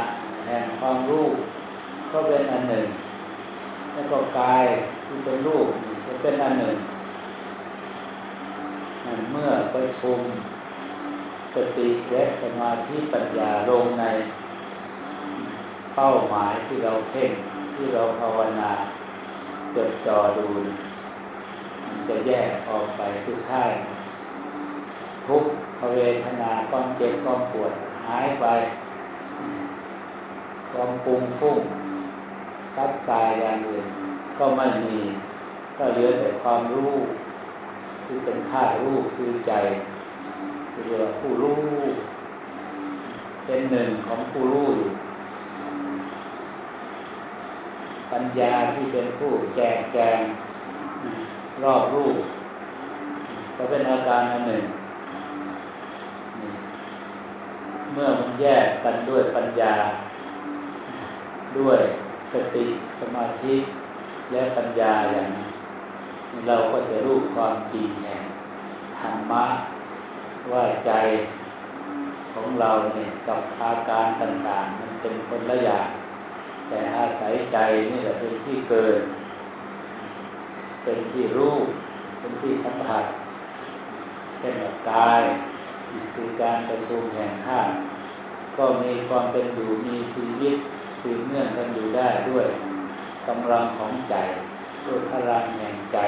แห่งความรู้ก็เป็นอันหนึ่ง แล้วก็กายที่เป็นรูปก็เป็นอันหนึ่ง เมื่อประชุม สติและสมาธิปัญญาลงในเป้าหมายที่เราเพ่งที่เราภาวนาจดจ่อดูมันจะแยกออกไปสุดท้าย ทุกขเวทนาความเจ็บความปวดหายไปความปุงฟุ้งซัดสายอย่างอื่นก็ไม่มี ก็เหลือแต่ความรู้ ที่เป็นธาตุรู้คือใจเรียกว่าผู้รู้เป็นหนึ่งของผู้รู้ปัญญาที่เป็นผู้แจกแจงรอบรูปก็เป็นอาการอันหนึ่ง เมื่อมันแยกกันด้วยปัญญา ด้วยสติสมาธิและปัญญาอย่างนี้ เราก็จะรู้ความจริงแห่งธรรมะว่าใจของเราเนี่ยกับอาการต่างๆ มันเป็นคนละอย่างแต่อาศัยใจนี่แหละเป็นที่เกิด เป็นที่รู้ เป็นที่สัมผัสเช่นกายคือการประชุมแห่งธาตุก็มีความเป็นอยู่มีชีวิตสืบเนื่องกันอยู่ได้ด้วยกำลังของใจ ด้วยพลังแห่งใจ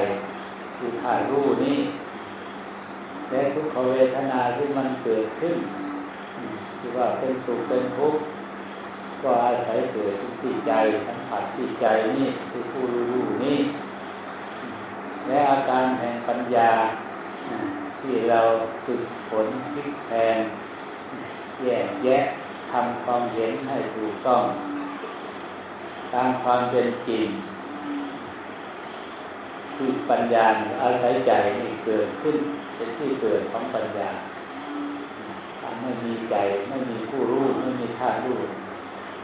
คือธาตุรู้นี้และทุกขเวทนาที่มันเกิดขึ้นที่ว่าเป็นสุขเป็นทุกข์ก็อาศัยเกิดที่ใจสัมผัสที่ใจนี่คือผู้รู้นี่และอาการแห่งปัญญาที่เราฝึกฝนพลิกแพงแยกแยะทำความเห็นให้ถูกต้อง ตามความเป็นจริง คือปัญญาอาศัยใจนี่เกิดขึ้น เป็นที่เกิดของปัญญาถ้าไม่มีใจไม่มีผู้รู้ไม่มีธารู้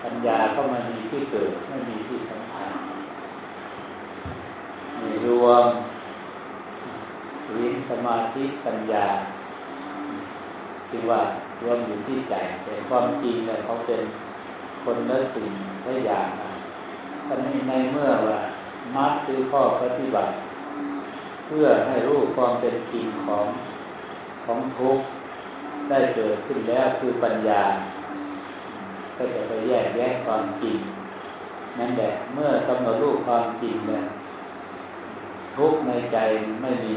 ปัญญาก็ไม่มีที่เกิดไม่มีที่สัมผัสมีรวมศีลสมาธิปัญญาคือว่ารวมอยู่ที่ใจแต่ความจริงเนี่ยเขาเป็นคนละสิ่งละอย่างตอนนี้ในเมื่อว่ามัดคือข้อปฏิบัติ เพื่อให้รู้ความเป็นจริงของของทุกข์ได้เกิดขึ้นแล้วคือปัญญา ก็จะไปแยกแยะความจริง นั่นแหละเมื่อกำหนดรูปความจริงเนี่ยทุกในใจไม่มี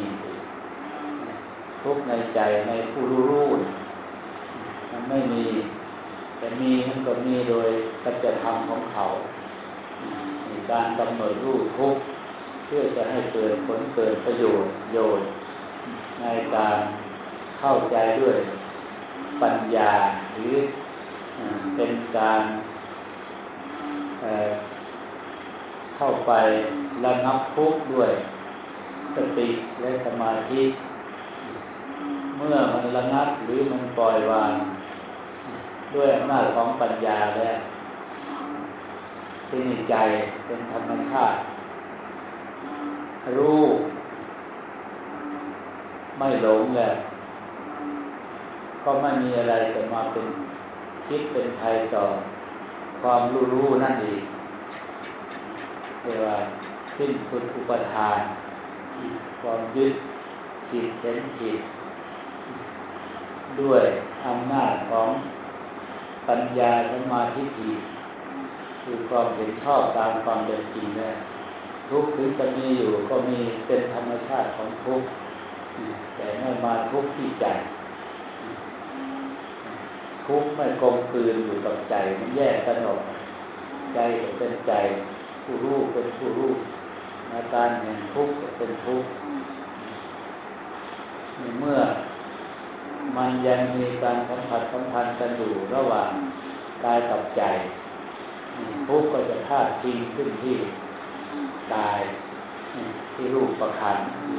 ทุกในใจในผู้รู้รู้มันไม่มี แต่มีมันก็มีโดยสัจธรรมของเขาในการกำหนดรูปทุกเพื่อจะให้เกิดผลเกิดประโยชน์โยนในการเข้าใจด้วยปัญญาหรือเป็นการเเข้าไประงับทุกข์ด้วยสติและสมาธิ เมื่อมันระงับหรือมันปล่อยวาง ด้วยอำนาจของปัญญาแล้วที่ใจเป็นธรรมชาติ รู้ไม่หลงแล้วก็ไม่มีอะไรจะมาเป็นคิดเป็นภัยต่อ ความรู้รู้นั่นเองเรียกว่าสิ้นสุดอุปทาน ความยึดผิดเห็นผิดด้วยอำนาจของปัญญาสมาธิิคือความเห็นชอบตามความเป็นจริงแล้ว ทุกข์ถึงจะมีอยู่ก็มีเป็นธรรมชาติของทุกข์แต่ไม่มาทุกข์ที่ใจ ทุกข์ไม่กลมกลืนอยู่กับใจมันแยกกันออกใจเป็นใจ ผู้รู้เป็นผู้รู้อาการแห่งทุกข์เป็นทุกข์เมื่อมันยังมีการสัมผัสสัมพันธ์กันอยู่ระหว่างกายกับใจ ทุกข์ก็จะพาดพิงขึ้นที่ กายที่รูปประคัน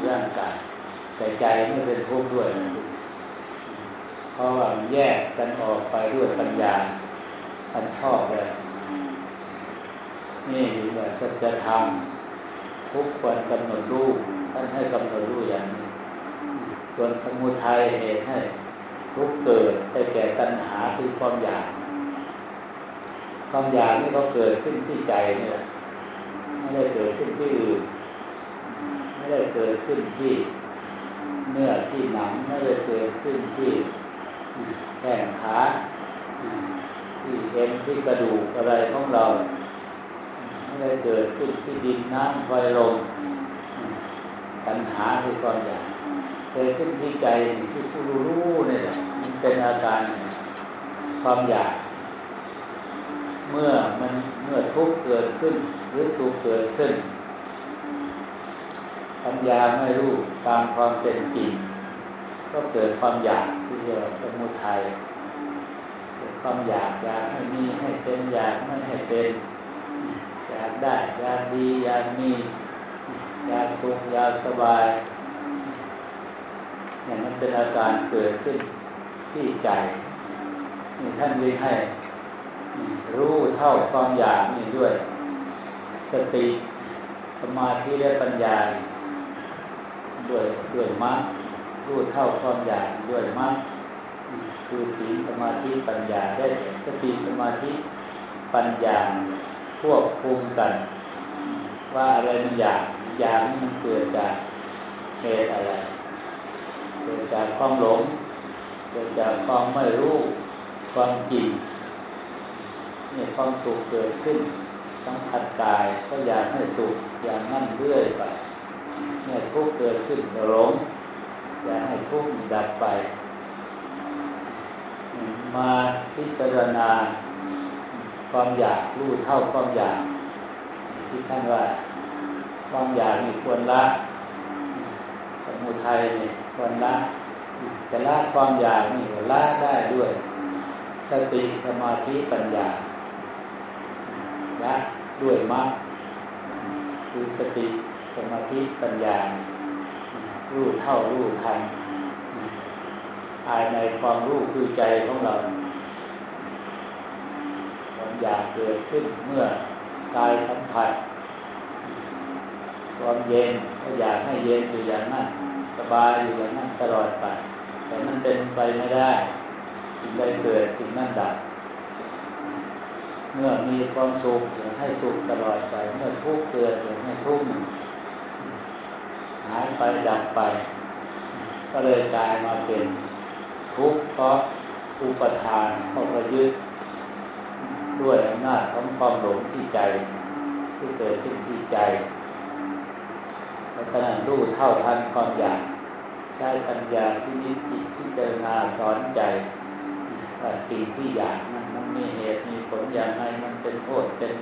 ร่างกาย แต่ใจไม่เป็นทุกข์ด้วยนะเพราะว่ามันแยกกันออกไปด้วยปัญญาอันชอบเลยนี่คือว่าสัจธรรมทุกควรกำหนดรูปท่านให้กำหนดรูปอย่างนี้ส่วนสมุทัยเหตุให้ทุกเกิดให้แก่ตัณหาคือความอยาก ความอยากนี่ก็เกิดขึ้นที่ใจนี่แหละ ไม่ได้เกิดขึ้นที่อื่นไม่ได้เกิดขึ้นที่เนื้อที่หนังไม่ได้เกิดขึ้นที่แข้งขาที่เอ็นที่กระดูกอะไรของเรา ไม่ได้เกิดขึ้นที่ดินน้ำไฟลมปัญหาคือความอยากเกิดขึ้นที่ใจที่ผู้รู้นี่แหละมันเป็นอาการความอยาก เมื่อมันเมื่อทุกข์เกิดขึ้น หรือสุขเกิดขึ้น ปัญญาไม่รู้ตามความเป็นจริงก็เกิดความอยากที่เรียกว่าสมุทัยเกิดความอยากอยากให้มีให้เป็นอยากไม่ให้เป็น อยากได้อยากดีอยากมีอยากสุขอยากสบายเนี่ยมันเป็นอาการเกิดขึ้นที่ใจนี่ท่านวิให้รู้เท่าความอยากนี่ด้วย สติสมาธิและปัญญา ด้วยด้วยมรรครู้เท่าความอยากด้วยมรรคคือศีลสมาธิปัญญาได้สติสมาธิปัญญาควบคุมกัน ว่าอะไรมันอยากอยากมันเกิดจากเหตุอะไร เกิดจากความหลง เกิดจากความไม่รู้ความจริงเนี่ยความสุขเกิดขึ้น สัมผัสกายก็อยากให้สุขอย่างนั่นเรื่อยไปเนี่ยทุกเกิดขึ้นหลงอยากให้ทุกดับไป มาพิจารณาความอยากรู้เท่าความอยาก ที่ท่านว่า ความอยากมีควรละ สมุทัยนี่ควรละจะละความอยากนี่ละได้ด้วย สติสมาธิปัญญา ด้วยมรรคคือสติสมาธิปัญญารู้เท่ารู้ทันภายในความรู้คือใจของเราความอยากเกิดขึ้นเมื่อกายสัมผัสความเย็นก็อยากให้เย็นอยู่อย่างนั้นสบายอยู่อย่างนั้นตลอดไป แต่มันเป็นไปไม่ได้ สิ่งใดเกิดสิ่งนั้นดับ เมื่อมีความสุขอยากให้สุขตลอดไป เมื่อทุกข์เกิดอยากให้ทุกข์หายไปดับไป ก็เลยกลายมาเป็นทุกข์เพราะอุปทานเพราะประยึดด้วยอำนาจของความหลงที่ใจ ที่เกิดขึ้นที่ใจเพราะฉะนั้นรู้เท่าทันความอยากใช้ปัญญาที่นิจิตที่เจรณาสอนใจว่าสิ่งที่อยากน อย่างไรมันเป็นโทษเป็น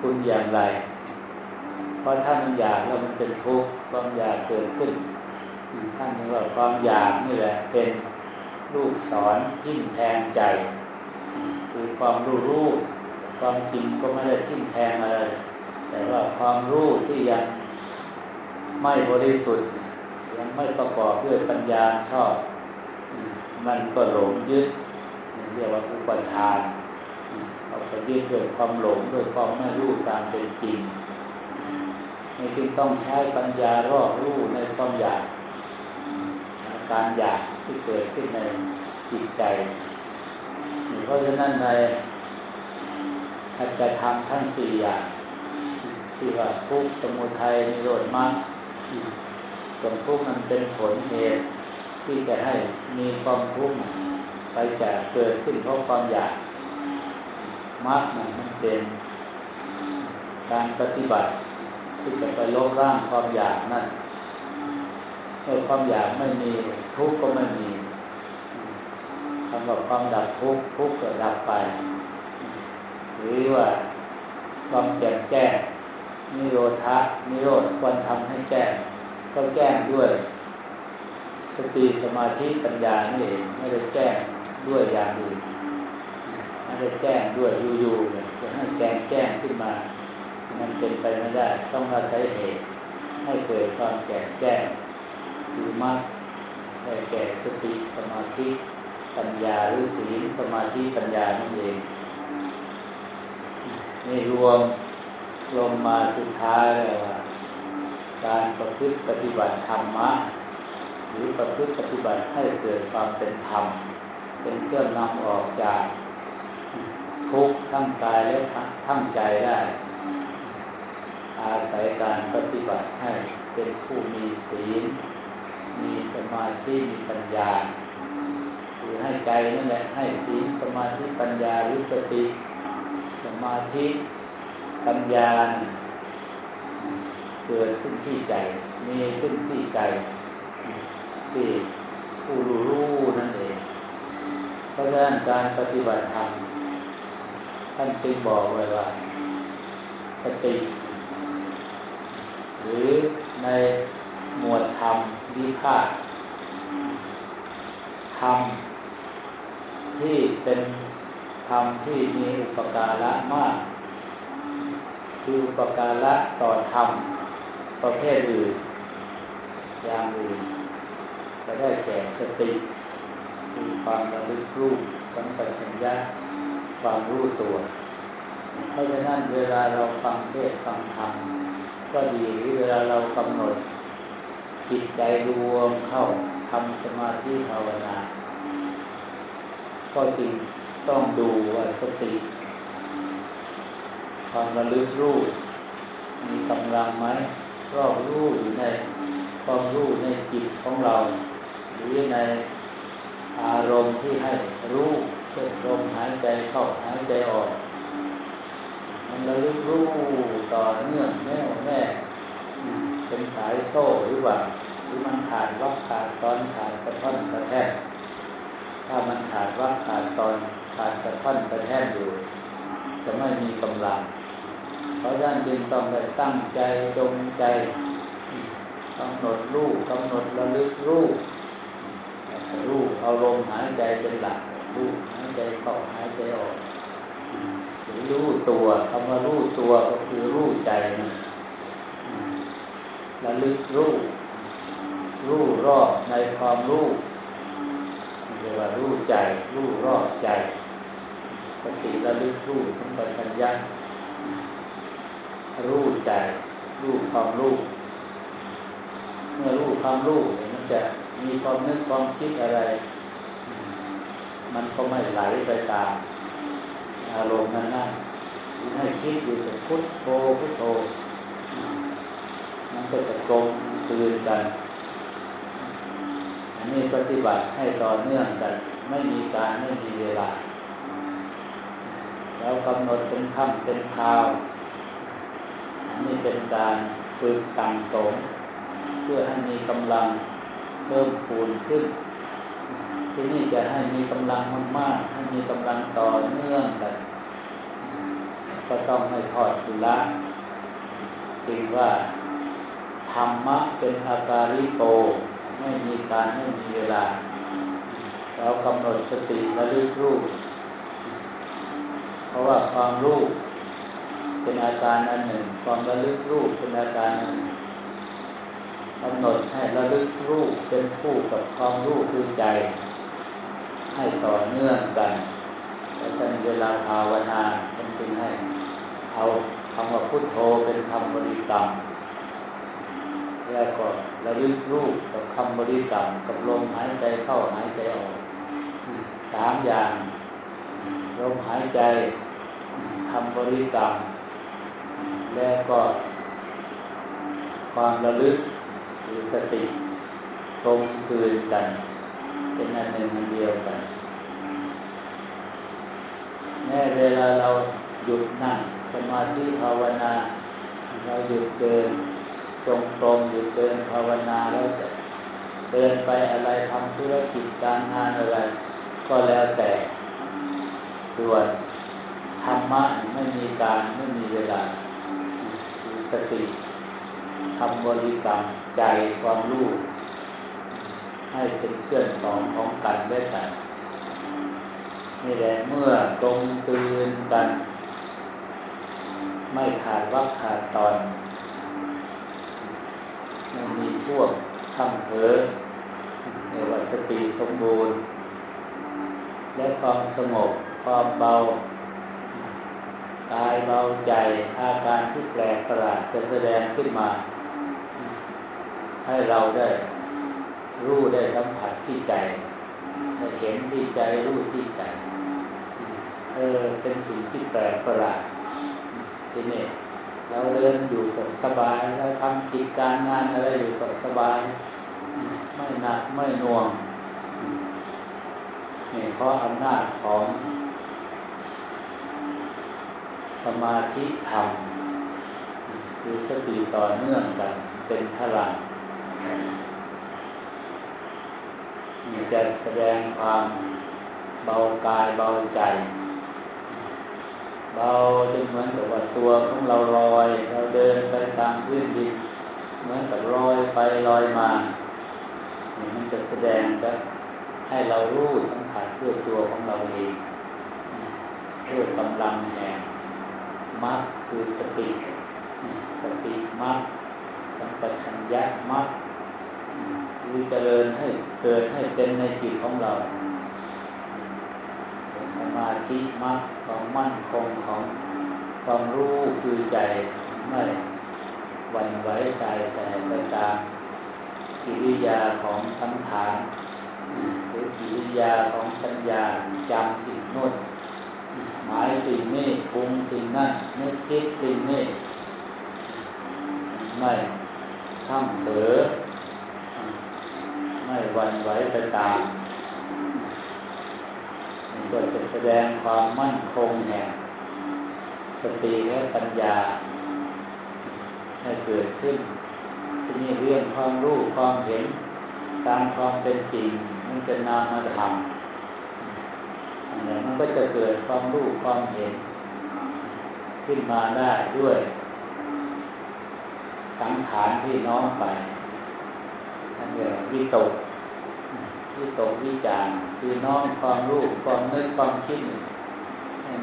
คุณอย่างไร เพราะถ้ามันอยากแล้วมันเป็นทุกข์ความอยากเกิดขึ้นท่านเรียกว่าความอยากนี่แหละเป็นลูกสอนทิ่มแทงใจ คือความรู้รู้ความจริงก็ไม่ได้ทิ่มแทงอะไร แต่ว่าความรู้ที่ยังไม่บริสุทธิ์ ยังไม่ประกอบด้วยปัญญาชอบ มันก็หลงยึดเรียกว่าอุปทาน เอาไปยึดด้วยความหลงด้วยความไม่รู้ตามเป็นจริงนี่จึงต้องใช้ปัญญารอบรู้ในความอยากการอยากที่เกิดขึ้นในจิตใจเพราะฉะนั้นในสัจธรรมทั้งสี่อย่างที่ว่าทุกสมุทัยนิโรธมรรคส่วนทุกมันเป็นผลเหตุที่จะให้มีความทุกข์ไปจากเกิดขึ้นเพราะความอยาก มรรคมันเป็นการปฏิบัติที่จะไปลบร่างความอยากนั่นเมื่อความอยากไม่มีทุกข์ก็ไม่มีคำว่าความดับทุกข์ทุกข์ก็ดับไป หรือว่าความแจ่มแจ้งนิโรธะนิโรธควรทำให้แจ้งก็แจ้งด้วย สติสมาธิปัญญานี่เองไม่ได้แจ้งด้วยอย่างอื่น ไม่ได้แจ้งด้วยอยู่ๆจะให้แจ้งแจ้งขึ้นมา มันเป็นไปไม่ได้ ต้องอาศัยเหตุ ให้เกิดความแจ่มแจ้งคือมรรคได้แก่สติสมาธิปัญญาหรือศีลสมาธิปัญญานั่นเองนี่รวมลงมาสุดท้ายเลยว่า การประพฤติปฏิบัติธรรมะ หรือประพฤติปฏิบัติให้เกิดความเป็นธรรม เป็นเครื่องนำออกจาก ทุกข์ทั้งกายและทั้งใจได้ อาศัยการปฏิบัติให้เป็นผู้มีศีล มีสมาธิมีปัญญาหรือให้ใจนั่นแหละให้ศีลสมาธิปัญญาหรือสติ สมาธิปัญญาเกิดขึ้นที่ใจ มีขึ้นที่ใจ ที่ผู้รู้รู้นั่นเอง เพราะฉะนั้นการปฏิบัติธรรม ท่านจึงบอกไว้ว่า สติ หรือในหมวดธรรมวิภาคธรรมที่เป็นธรรมที่มีอุปการะมาก คืออุปการะต่อธรรมประเภทอื่นอย่างอื่นจะได้แก่สติ มีความระลึกรู้สัมปชัญญะ ความรู้ตัว เพราะฉะนั้นเวลาเราฟังเทศฟังธรรมก็ดีหรือเวลาเรากำหนดจิตใจรวมเข้าทำสมาธิภาวนา ก็จึงต้องดูว่าสติ ความระลึกรู้มีกำลังไหมรอบรู้อยู่ในความรู้ในจิตของเรา หรือในอารมณ์ที่ให้รู้ เช่นลมหายใจเข้าหายใจออก มันระลึกรู้ต่อเนื่องแน่วแน่เป็นสายโซ่หรือว่าหรือมันขาดวักขาดตอนขาดกระท่อนกระแทกถ้ามันขาดวักขาดตอนขาดกระท่อนกระแทกอยู่ จะไม่มีกำลัง เพราะฉะนั้นจึงต้องได้ตั้งใจจงใจกำหนดรูปกำหนดระลึกรูปรูปเอาลมหายใจเป็นหลัก รูปหายใจเข้าหายใจออกหรือรู้ตัวคำว่ารู้ตัวก็คือรู้ใจนะระลึกรู้รู้รอบในความรู้เรียกว่ารู้ใจ รู้รอบใจสติระลึกรู้สัมปชัญญะรู้ใจ รู้ความรู้เมื่อรู้ความรู้มันจะมีความนึกความคิดอะไร มันก็ไม่ไหลไปตามอารมณ์นั้นนั่นให้คิดอยู่แต่พุทโธพุทโธมันก็จะกลมตื่นกัน อันนี้ปฏิบัติให้ต่อเนื่องกัน ไม่มีการไม่มีเวลา แล้วกำหนดเป็นคำเป็นคราว อันนี้เป็นการฝึกสั่งสม เพื่อให้มีกำลังเพิ่มพูนขึ้น ที่นี่จะให้มีกำลังมากๆ ให้มีกำลังต่อเนื่องกัน ก็ต้องไม่ทอดทุละจริงว่า ธรรมะเป็นอาการิโก ไม่มีการไม่มีเวลา เรากำหนดสติระลึกรู้เพราะว่าความรู้เป็นอาการอันหนึ่ง ความระลึกรู้เป็นอาการอันหนึ่งกำหนดให้ระลึกรู้เป็นคู่กับความรู้คือใจ ให้ต่อเนื่องกันเพราะฉะนั้นเวลาภาวนาเป็นจึงให้เอาคำว่าพุทโธเป็นคำบริกรรมแล้วก็ระลึกรู้กับคำบริกรรมกับลมหายใจเข้าหายใจออกสามอย่างลมหายใจคำบริกรรม แล้วก็ ความระลึกหรือสติตรงคืนกัน เป็นอันหนึ่งอันเดียวกันแม้เวลาเราหยุดนั่งสมาธิภาวนา เราหยุดเดินตรงตรงหยุดเดินภาวนาแล้วจะเดินไปอะไรทำธุรกิจการงานอะไร ก็แล้วแต่ ส่วนธรรมะไม่มีการไม่มีเวลาสติทำบริกรรมใจความรู้ ให้เป็นเพื่อนสองของกันได้กันนี่แหละเมื่อตรงตื่นกัน ไม่ขาดวักขาดตอนไม่มีช่วงทำเผลอเรียกว่าสติสมบูรณ์ และความสงบความเบากายเบาใจอาการที่แปลกประหลาดจะแสดงขึ้นมา ให้เราได้ รู้ได้สัมผัสที่ใจได้เห็นที่ใจรู้ที่ใจเออเป็นสิ่งที่แปลกประหลาดทีนี้เราเดินอยู่ก็สบายเราทำกิจการงานอะไรอยู่ก็สบาย ไม่หนักไม่น่วงนี่เพราะอำนาจของสมาธิธรรมคือสติต่อเนื่องกันเป็นพลัง จะแสดงความเบากายเบาใจ เบาจนเหมือนกับว่าตัวของเราลอย เราเดินไปตามพื้นดินเหมือนกับลอยไปลอยมามันจะแสดงจะให้เรารู้สัมผัสด้วยตัวของเราเองด้วยกำลังแห่งมรรคคือสติ สติมรรคสัมปชัญญะมรรค คือเจริญให้เกิดให้เป็นในจิตของเราสมาธิมรรคของมั่นคงของความรู้คือใจไม่หวั่นไหวสายแสไปตามกิริยาของสังขารหรือกิริยาของสัญญาจำสิ่งโน้นหมายสิ่งนี้ปรุงสิ่งนั้นนึกคิดสิ่งนี้ไม่ข้ามเหลือ วันไหวไปตามนี่ก็จะแสดงความมั่นคงแห่งสติและปัญญา ให้เกิดขึ้น ที่นี่เรื่องความรู้ความเห็น ตามความเป็นจริงมันเป็นนามธรรมอันนี้มันก็จะเกิดความรู้ความเห็น ขึ้นมาได้ด้วย สังขารที่น้อมไปท่นเรียกวิตก วิตกวิจารคือน้อมความรู้ความนึกความคิด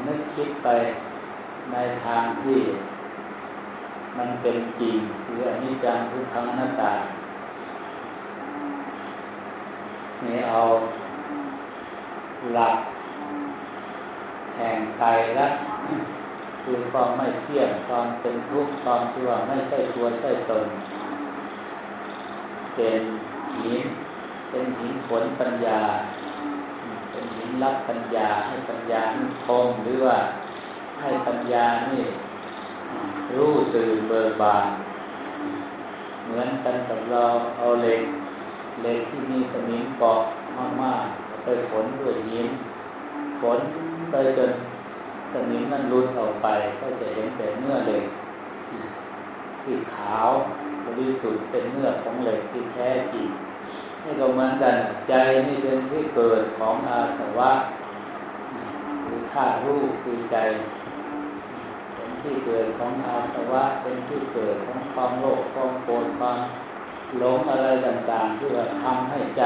นึกคิดไปในทางที่ มันเป็นจริงคืออนิจจังทุกขังอนัตตานี่เอาหลักแห่งไตรลักษณ์คือความไม่เที่ยงความเป็นทุกข์ความที่ว่าไม่ใช่ตัวใช่ตน เป็นหินเป็นหิน ฝนปัญญา เป็นหินรับปัญญาให้ปัญญานี่คงหรือว่าให้ปัญญานี่รู้ตื่นเบิกบานเหมือนกันกับเราเอาเหล็กเหล็กที่มีสนิมเกาะมากๆไปฝนด้วยหินฝนไปจนสนิมนั้นรุดออกไปก็จะเห็นแต่เนื้อเหล็กที่ขาวบริสุทธิ์เป็นเนื้อของเหล็กที่แท้จริง นี่ก็เหมือนกันใจนี่เป็นที่เกิดของอาสวะคือธาตุรู้คือใจ เป็นที่เกิดของอาสวะ เป็นที่เกิดของความโลภความโกรธความหลงอะไรต่าง ๆ ที่ว่าทำให้ใจ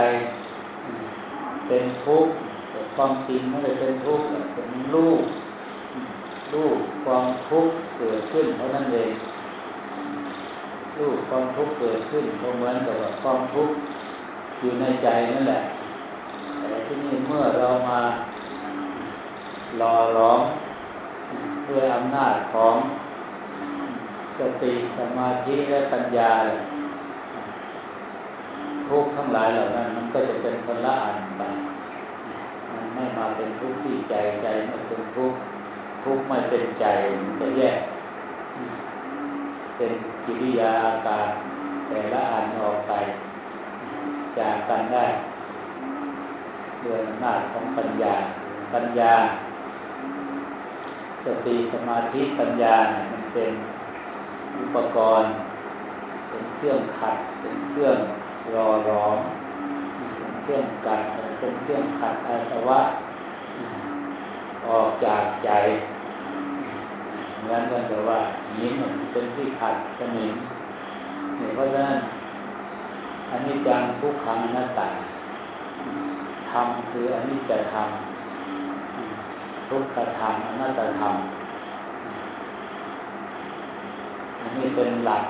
เป็นทุกข์แต่ความจริงไม่ได้เป็นทุกข์เป็นรูปรูปความทุกข์เกิดขึ้นเท่านั้นเองรูปความทุกข์เกิดขึ้นก็เหมือนกับความทุกข์ อยู่ในใจนั่นแหละ แต่ที่นี่เมื่อเรามาหล่อหลอมด้วยอำนาจของสติสมาธิและปัญญา ทุกข์ทั้งหลายเหล่านั้น มันก็จะเป็นคนละอันไปมันไม่มาเป็นทุกข์ที่ใจใจไม่เป็นทุกข์ทุกข์ไม่เป็นใจมันจะแยก เป็นกิริยาอาการแต่ละอันออกไป จากกันได้ด้วยอำนาจของปัญญา ปัญญา สติสมาธิปัญญาเนี่ยมันเป็นอุปกรณ์ เป็นเครื่องขัด เป็นเครื่องรอร้อมเป็นเครื่องกัดเป็นเครื่องขัดอาสวะ ออกจากใจเหมือนกันแต่ว่าหินมันเป็นที่ขัดสนิมเนี่ยเพราะฉะนั้น อันนี้จังทุกขังอนัตตาธรรมคืออันนี้จะทำทุกขธรรมอนัตตธรรมอันนี้เป็นหลัก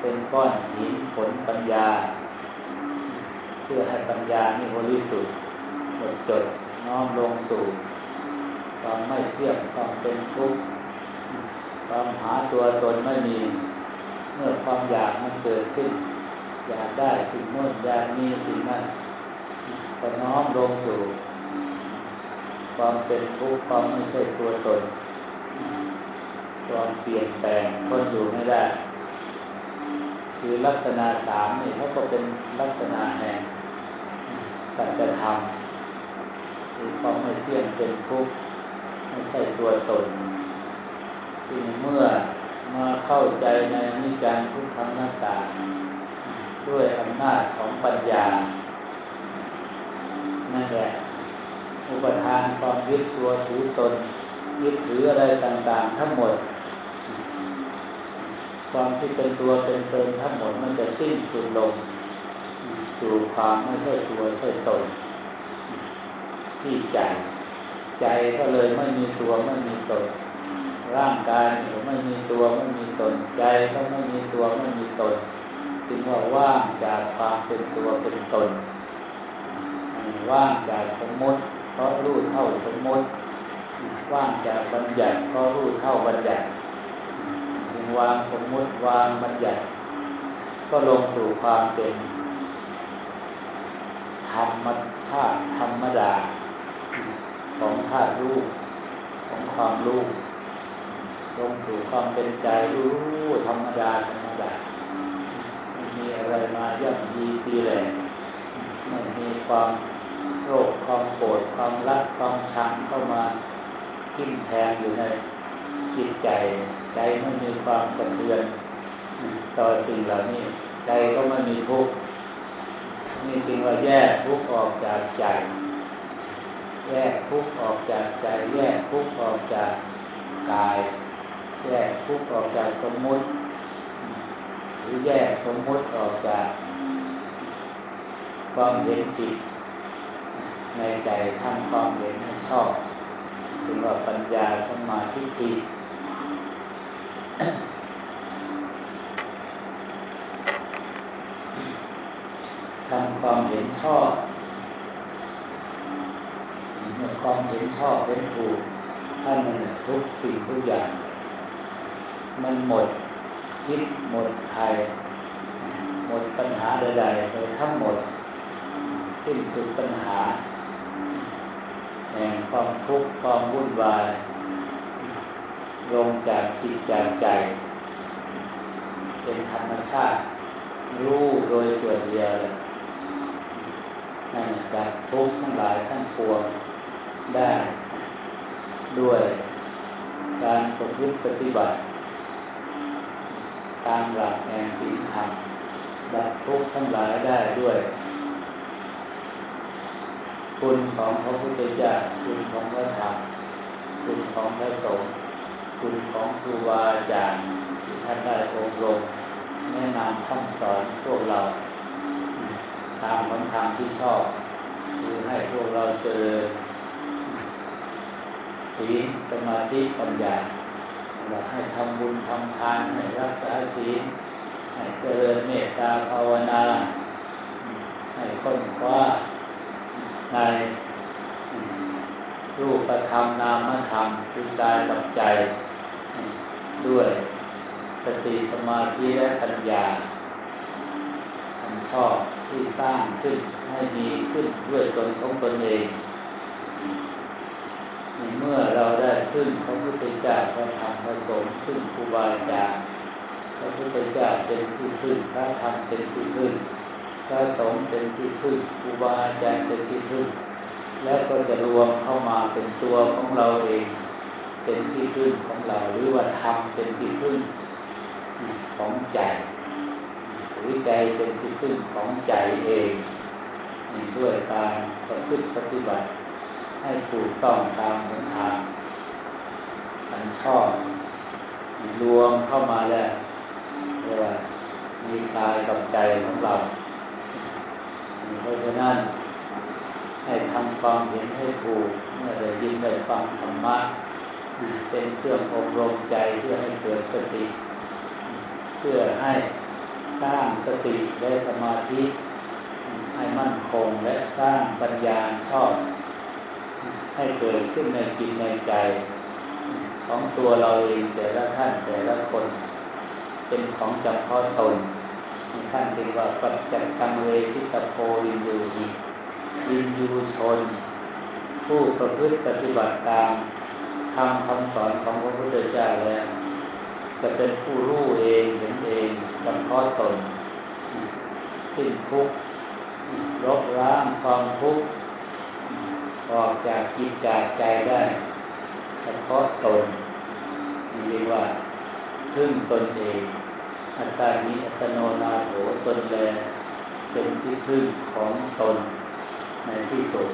เป็นก้อนหินผลปัญญา เพื่อให้ปัญญานี่บริสุทธิ์หมดจดน้อมลงสู่ความไม่เที่ยงความเป็นทุกข์ความหาตัวตนไม่มี เมื่อความอยากมันเกิดขึ้น อยากได้สิ่งโน้นอยากมีสิ่งนั้นก็น้อมลงสู่ความเป็นทุกข์ความไม่ใช่ตัวตนความเปลี่ยนแปลงทนอยู่ไม่ได้ คือลักษณะสามนี่เขาก็เป็นลักษณะแห่งสัจธรรมคือความไม่เที่ยงเป็นทุกข์ไม่ใช่ตัวตนที่เมื่อมาเข้าใจในนิจังทุกขังหน้าตา ด้วยอำนาจของปัญญา นั่นแหละ อุปทานความยึดตัวถือตน ยึดถืออะไรต่างๆ ทั้งหมด ความที่เป็นตัวเป็นตนทั้งหมดมันจะสิ้นสุดลง สู่ความไม่ใช่ตัวใช่ตน ที่ใจ ใจก็เลยไม่มีตัวไม่มีตนร่างกายก็ไม่มีตัวไม่มีตน ใจก็ไม่มีตัวไม่มีตน จึงว่าว่างจากความเป็นตัวเป็นตน ว่างจากสมมติ เพราะรู้เท่าสมมติ ว่างจากบัญญัติเพราะรู้เท่าบัญญัติจึงวางสมมติวางบัญญัติ ก็ลงสู่ความเป็นธรรมชาติธรรมดา ของธาตุรู้ของความรู้ลงสู่ความเป็นใจรู้ธรรมดาธรรมดา อะไรมาย่ำยีตีแหลงไม่มีความโรคความโกรธความรักความชังเข้ามาทิ่มแทงอยู่ในจิตใจ ใจไม่มีความกระเทือน ต่อสิ่งเหล่านี้ ใจก็ไม่มีทุกข์นี่จึงว่าแยกทุกข์ออกจากใจ แยกทุกข์ออกจากใจ แยกทุกข์ออกจากกาย แยกทุกข์ออกจากสมมุติ หรือแยกสมมุติออกจาก ความเห็นผิดในใจทำความเห็นให้ชอบถึงว่าปัญญาสมาธิจิตทำความเห็นชอบเมื่อความเห็นชอบเห็นถูกท่านมันทุกสิ่งทุกอย่าง มันหมดคิดหมดภัยหมดปัญหาใดๆไปทั้งหมด สิ้นสุดปัญหา แห่งความทุกข์ความวุ่นวาย ลงจากจิตจากใจ เป็นธรรมชาติ รู้โดยส่วนเดียวเลยนั่นจากทุกข์ทั้งหลายทั้งปวงได้ ด้วยการประพฤติปฏิบัติ ตามหลักแห่งศีลธรรมดับทุกข์ทั้งหลายได้ด้วย คุณของพระพุทธเจ้าคุณของพระธรรมคุณของพระสงฆ์คุณของครูบาอาจารย์ที่ท่านได้อบรมแนะนำคำสอนพวกเรา ตามคำทางที่ชอบคือให้พวกเราเจริญศีลสมาธิปัญญาเราให้ทำบุญทำทานให้รักษาศีลให้เจริญเมตตาภาวนา ให้ค้นคว้า ในรูปธรรมนามธรรมคือกายกับใจ ด้วยสติสมาธิและปัญญาอันชอบที่สร้างขึ้นให้มีขึ้นด้วยตนของตนเองในเมื่อเราได้พึ่งพระพุทธเจ้าพระธรรมพระสงฆ์พึ่งครูบาอาจารย์พระพุทธเจ้าเป็นที่พึ่งพระธรรมเป็นที่พึ่ง พระสงฆ์เป็นที่พึ่งครูบาอาจารย์เป็นที่พึ่ง แล้วก็จะรวมเข้ามาเป็นตัวของเราเอง เป็นที่พึ่งของเราหรือว่าธรรมเป็นที่พึ่งของใจหรือใจเป็นที่พึ่งของใจเองด้วยการประพฤติปฏิบัติ ให้ถูกต้องตามหนทางอันชอบรวมเข้ามาแล้วเรียกว่ามีกายกับใจของเรา เพราะฉะนั้นให้ทำความเห็นให้ถูก เมื่อได้ยินได้ฟังธรรมะเป็นเครื่องอบรมใจเพื่อให้เกิดสติ เพื่อให้สร้างสติและสมาธิ ให้มั่นคงและสร้างปัญญาชอบ ให้เกิดขึ้นในจิตในใจ ของตัวเราเองแต่ละท่านแต่ละคน เป็นของจำเพาะตน ท่านเรียกว่าปัจจัตตังเวทิตโพวินยูหิวินยูชน ผู้ประพฤติปฏิบัติตามทำคำสอนของพระพุทธเจ้าแล้ว จะเป็นผู้รู้เองเห็นเองจำเพาะตน สิ้นทุกข์ลบล้างความทุกข์ออกจากจิตจากใจได้เฉพาะตนเรียกว่าพึ่งตนเอง อัตตาหิอัตโนนาโถตนแล เป็นที่พึ่งของตนในที่สุด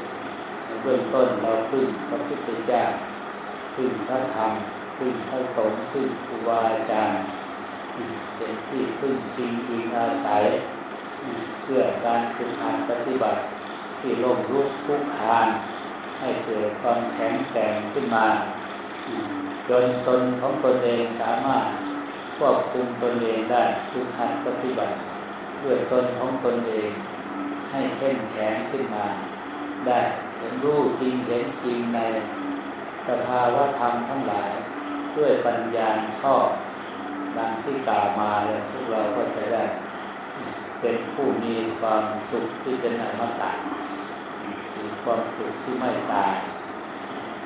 ในเบื้องต้นเราพึ่งพระพุทธเจ้าพึ่งพระธรรมพึ่งพระสงฆ์พึ่งครูบาอาจารย์เป็นที่พึ่งจริงอิงอาศัย เพื่อการฝึกหัดปฏิบัติที่ล่มลุกทุกทาน ให้เกิดความแข็งแกร่งขึ้นมา จนตนของตนเองสามารถ ควบคุมตนเองได้ฝึกหัดปฏิบัติด้วยตนของตนเอง ให้เข้มแข็งขึ้นมา ได้เห็นรู้จริงเห็นจริงในสภาวะธรรมทั้งหลาย ด้วยปัญญาชอบดังที่กล่าวมาแล้วพวกเราก็จะได้ เป็นผู้มีความสุขที่เป็นอมตะมีความสุขที่ไม่ตาย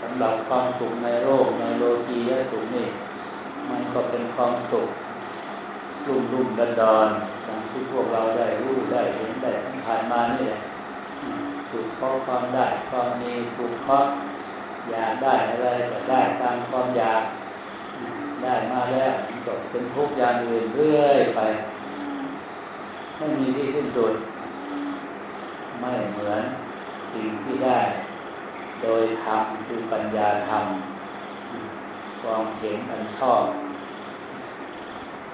สำหรับความสุขในโลกในโลกียสุขนี่ มันก็เป็นความสุขรุ่มรุ่มดอนดอนดังที่พวกเราได้รู้ได้เห็นได้สัมผัสมานี่แหละสุขเพราะความได้ความมีสุขเพราะอยากได้อะไรก็ได้ตามความอยากได้มาแล้วก็เป็นทุกข์อย่างอื่นเรื่อยไป ไม่มีที่สิ้นสุด ไม่เหมือนสิ่งที่ได้ โดยธรรมคือปัญญาธรรม ความเห็นอันชอบ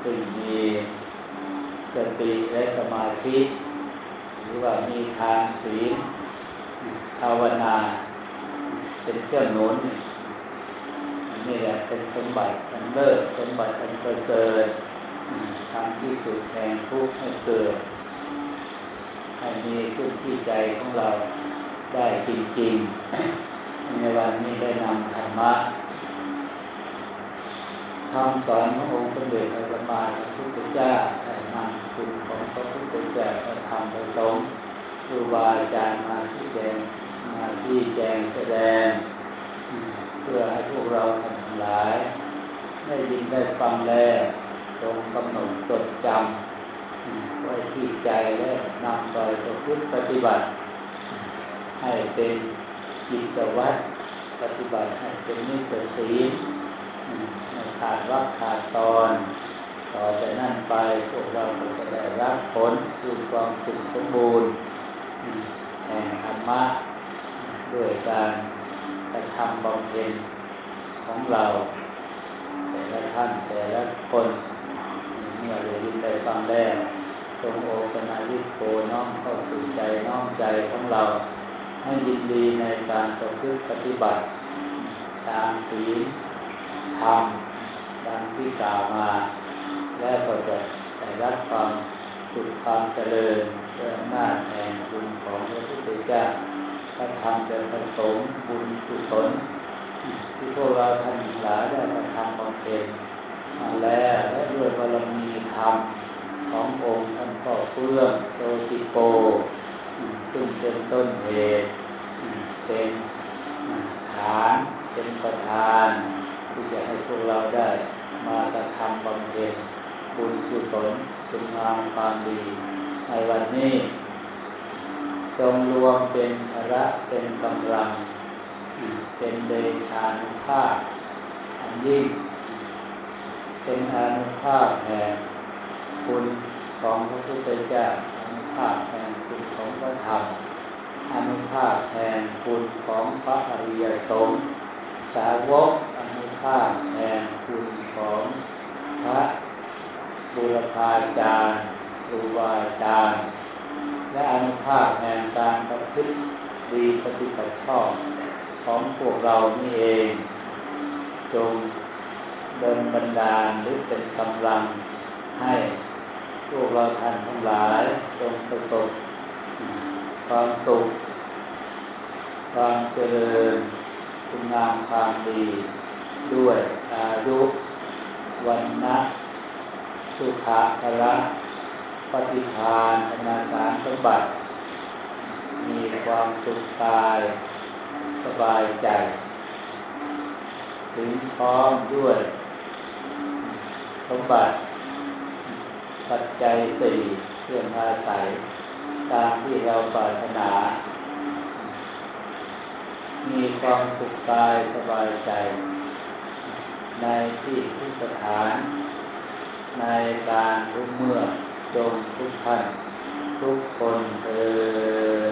ซึ่งมีสติและสมาธิ หรือว่ามีทานศีลภาวนา เป็นเครื่องหนุนนี่แหละเป็นสมบัติอันเลิศสมบัติอันประเสริฐทำที่สุดแห่งทุกข์ให้เกิดให้มีขึ้นที่ใจของเราได้จริงๆในวันนี้ได้นำธรรมะ คำสอนขององค์สมเด็จพระสัมมาสัมพุทธเจ้าได้นำคุณของพระพุทธเจ้าพระธรรมพระสงฆ์ครูบาอาจารย์มาสีแดงมาสีแจงแสดง เพื่อให้พวกเราทั้งหลาย ได้ยินได้ฟังแล้วตรงกำหนดจดจำไว้ที่ใจและนำไปประพฤติปฏิบัติ ให้เป็นจิตวัตรปฏิบัติให้เป็นนิสศีล ขาดวักขาดตอน ต่อจากนั้นไปพวกเราจะได้รับผลคือความสุขสมบูรณ์แห่งธรรมะด้วยการกระทำบำเพ็ญของเรา แต่ละท่านแต่ละคนเมื่อได้ยินได้ฟังแล้วจงโอปนายิโกน้อมเข้าสู่ใจน้อมใจของเรา ให้ยินดีในการประพฤติปฏิบัติ ตามศีลธรรม ดังที่กล่าวมา และก็จะได้รับความสุขความเจริญด้วยอำนาจแห่งคุณของพระพุทธเจ้าพระธรรมเป็นประสงค์บุญกุศล ที่พวกเราท่านหลายได้กระทำบำเพ็ญมาแล้วและด้วยบารมีธรรมขององค์ท่านพ่อเฟื่องโซติโก ซึ่งเป็นต้นเหตุเป็นฐานเป็นประธาน ที่จะให้พวกเราได้ มากระทำบำเพ็ญบุญกุศลคุณงามความดี ในวันนี้ จงรวมเป็นพระเป็นกำลัง เป็นเดชานุภาพ อันยิ่ง เป็นอนุภาพแห่งคุณของพระพุทธเจ้าอนุภาพแห่งคุณของพระธรรมอนุภาพแห่งคุณของพระอริยสงฆ์สาวกอนุภาพแห่งคุณ ของพระบุรพาจารย์ครูบาอาจารย์ และอนุภาพแห่งการประพฤติดีปฏิบัติชอบของพวกเรานี่เอง จงเดินบันดาลหรือเป็นกำลังให้พวกเราท่านทั้งหลายจงประสบ ความสุข ความเจริญคุณงามความดี ด้วยอายุ วันนะสุขะพละปฏิภาณอนาสารสมบัติ มีความสุขกาย สบายใจ ถึงพร้อมด้วย สมบัติ ปัจจัยสี่เครื่องอาศัย ตามที่เราปรารถนา มีความสุขกายสบายใจ ในที่ทุกสถาน ในการทุกเมื่อจงทุกท่านทุกคนเธอ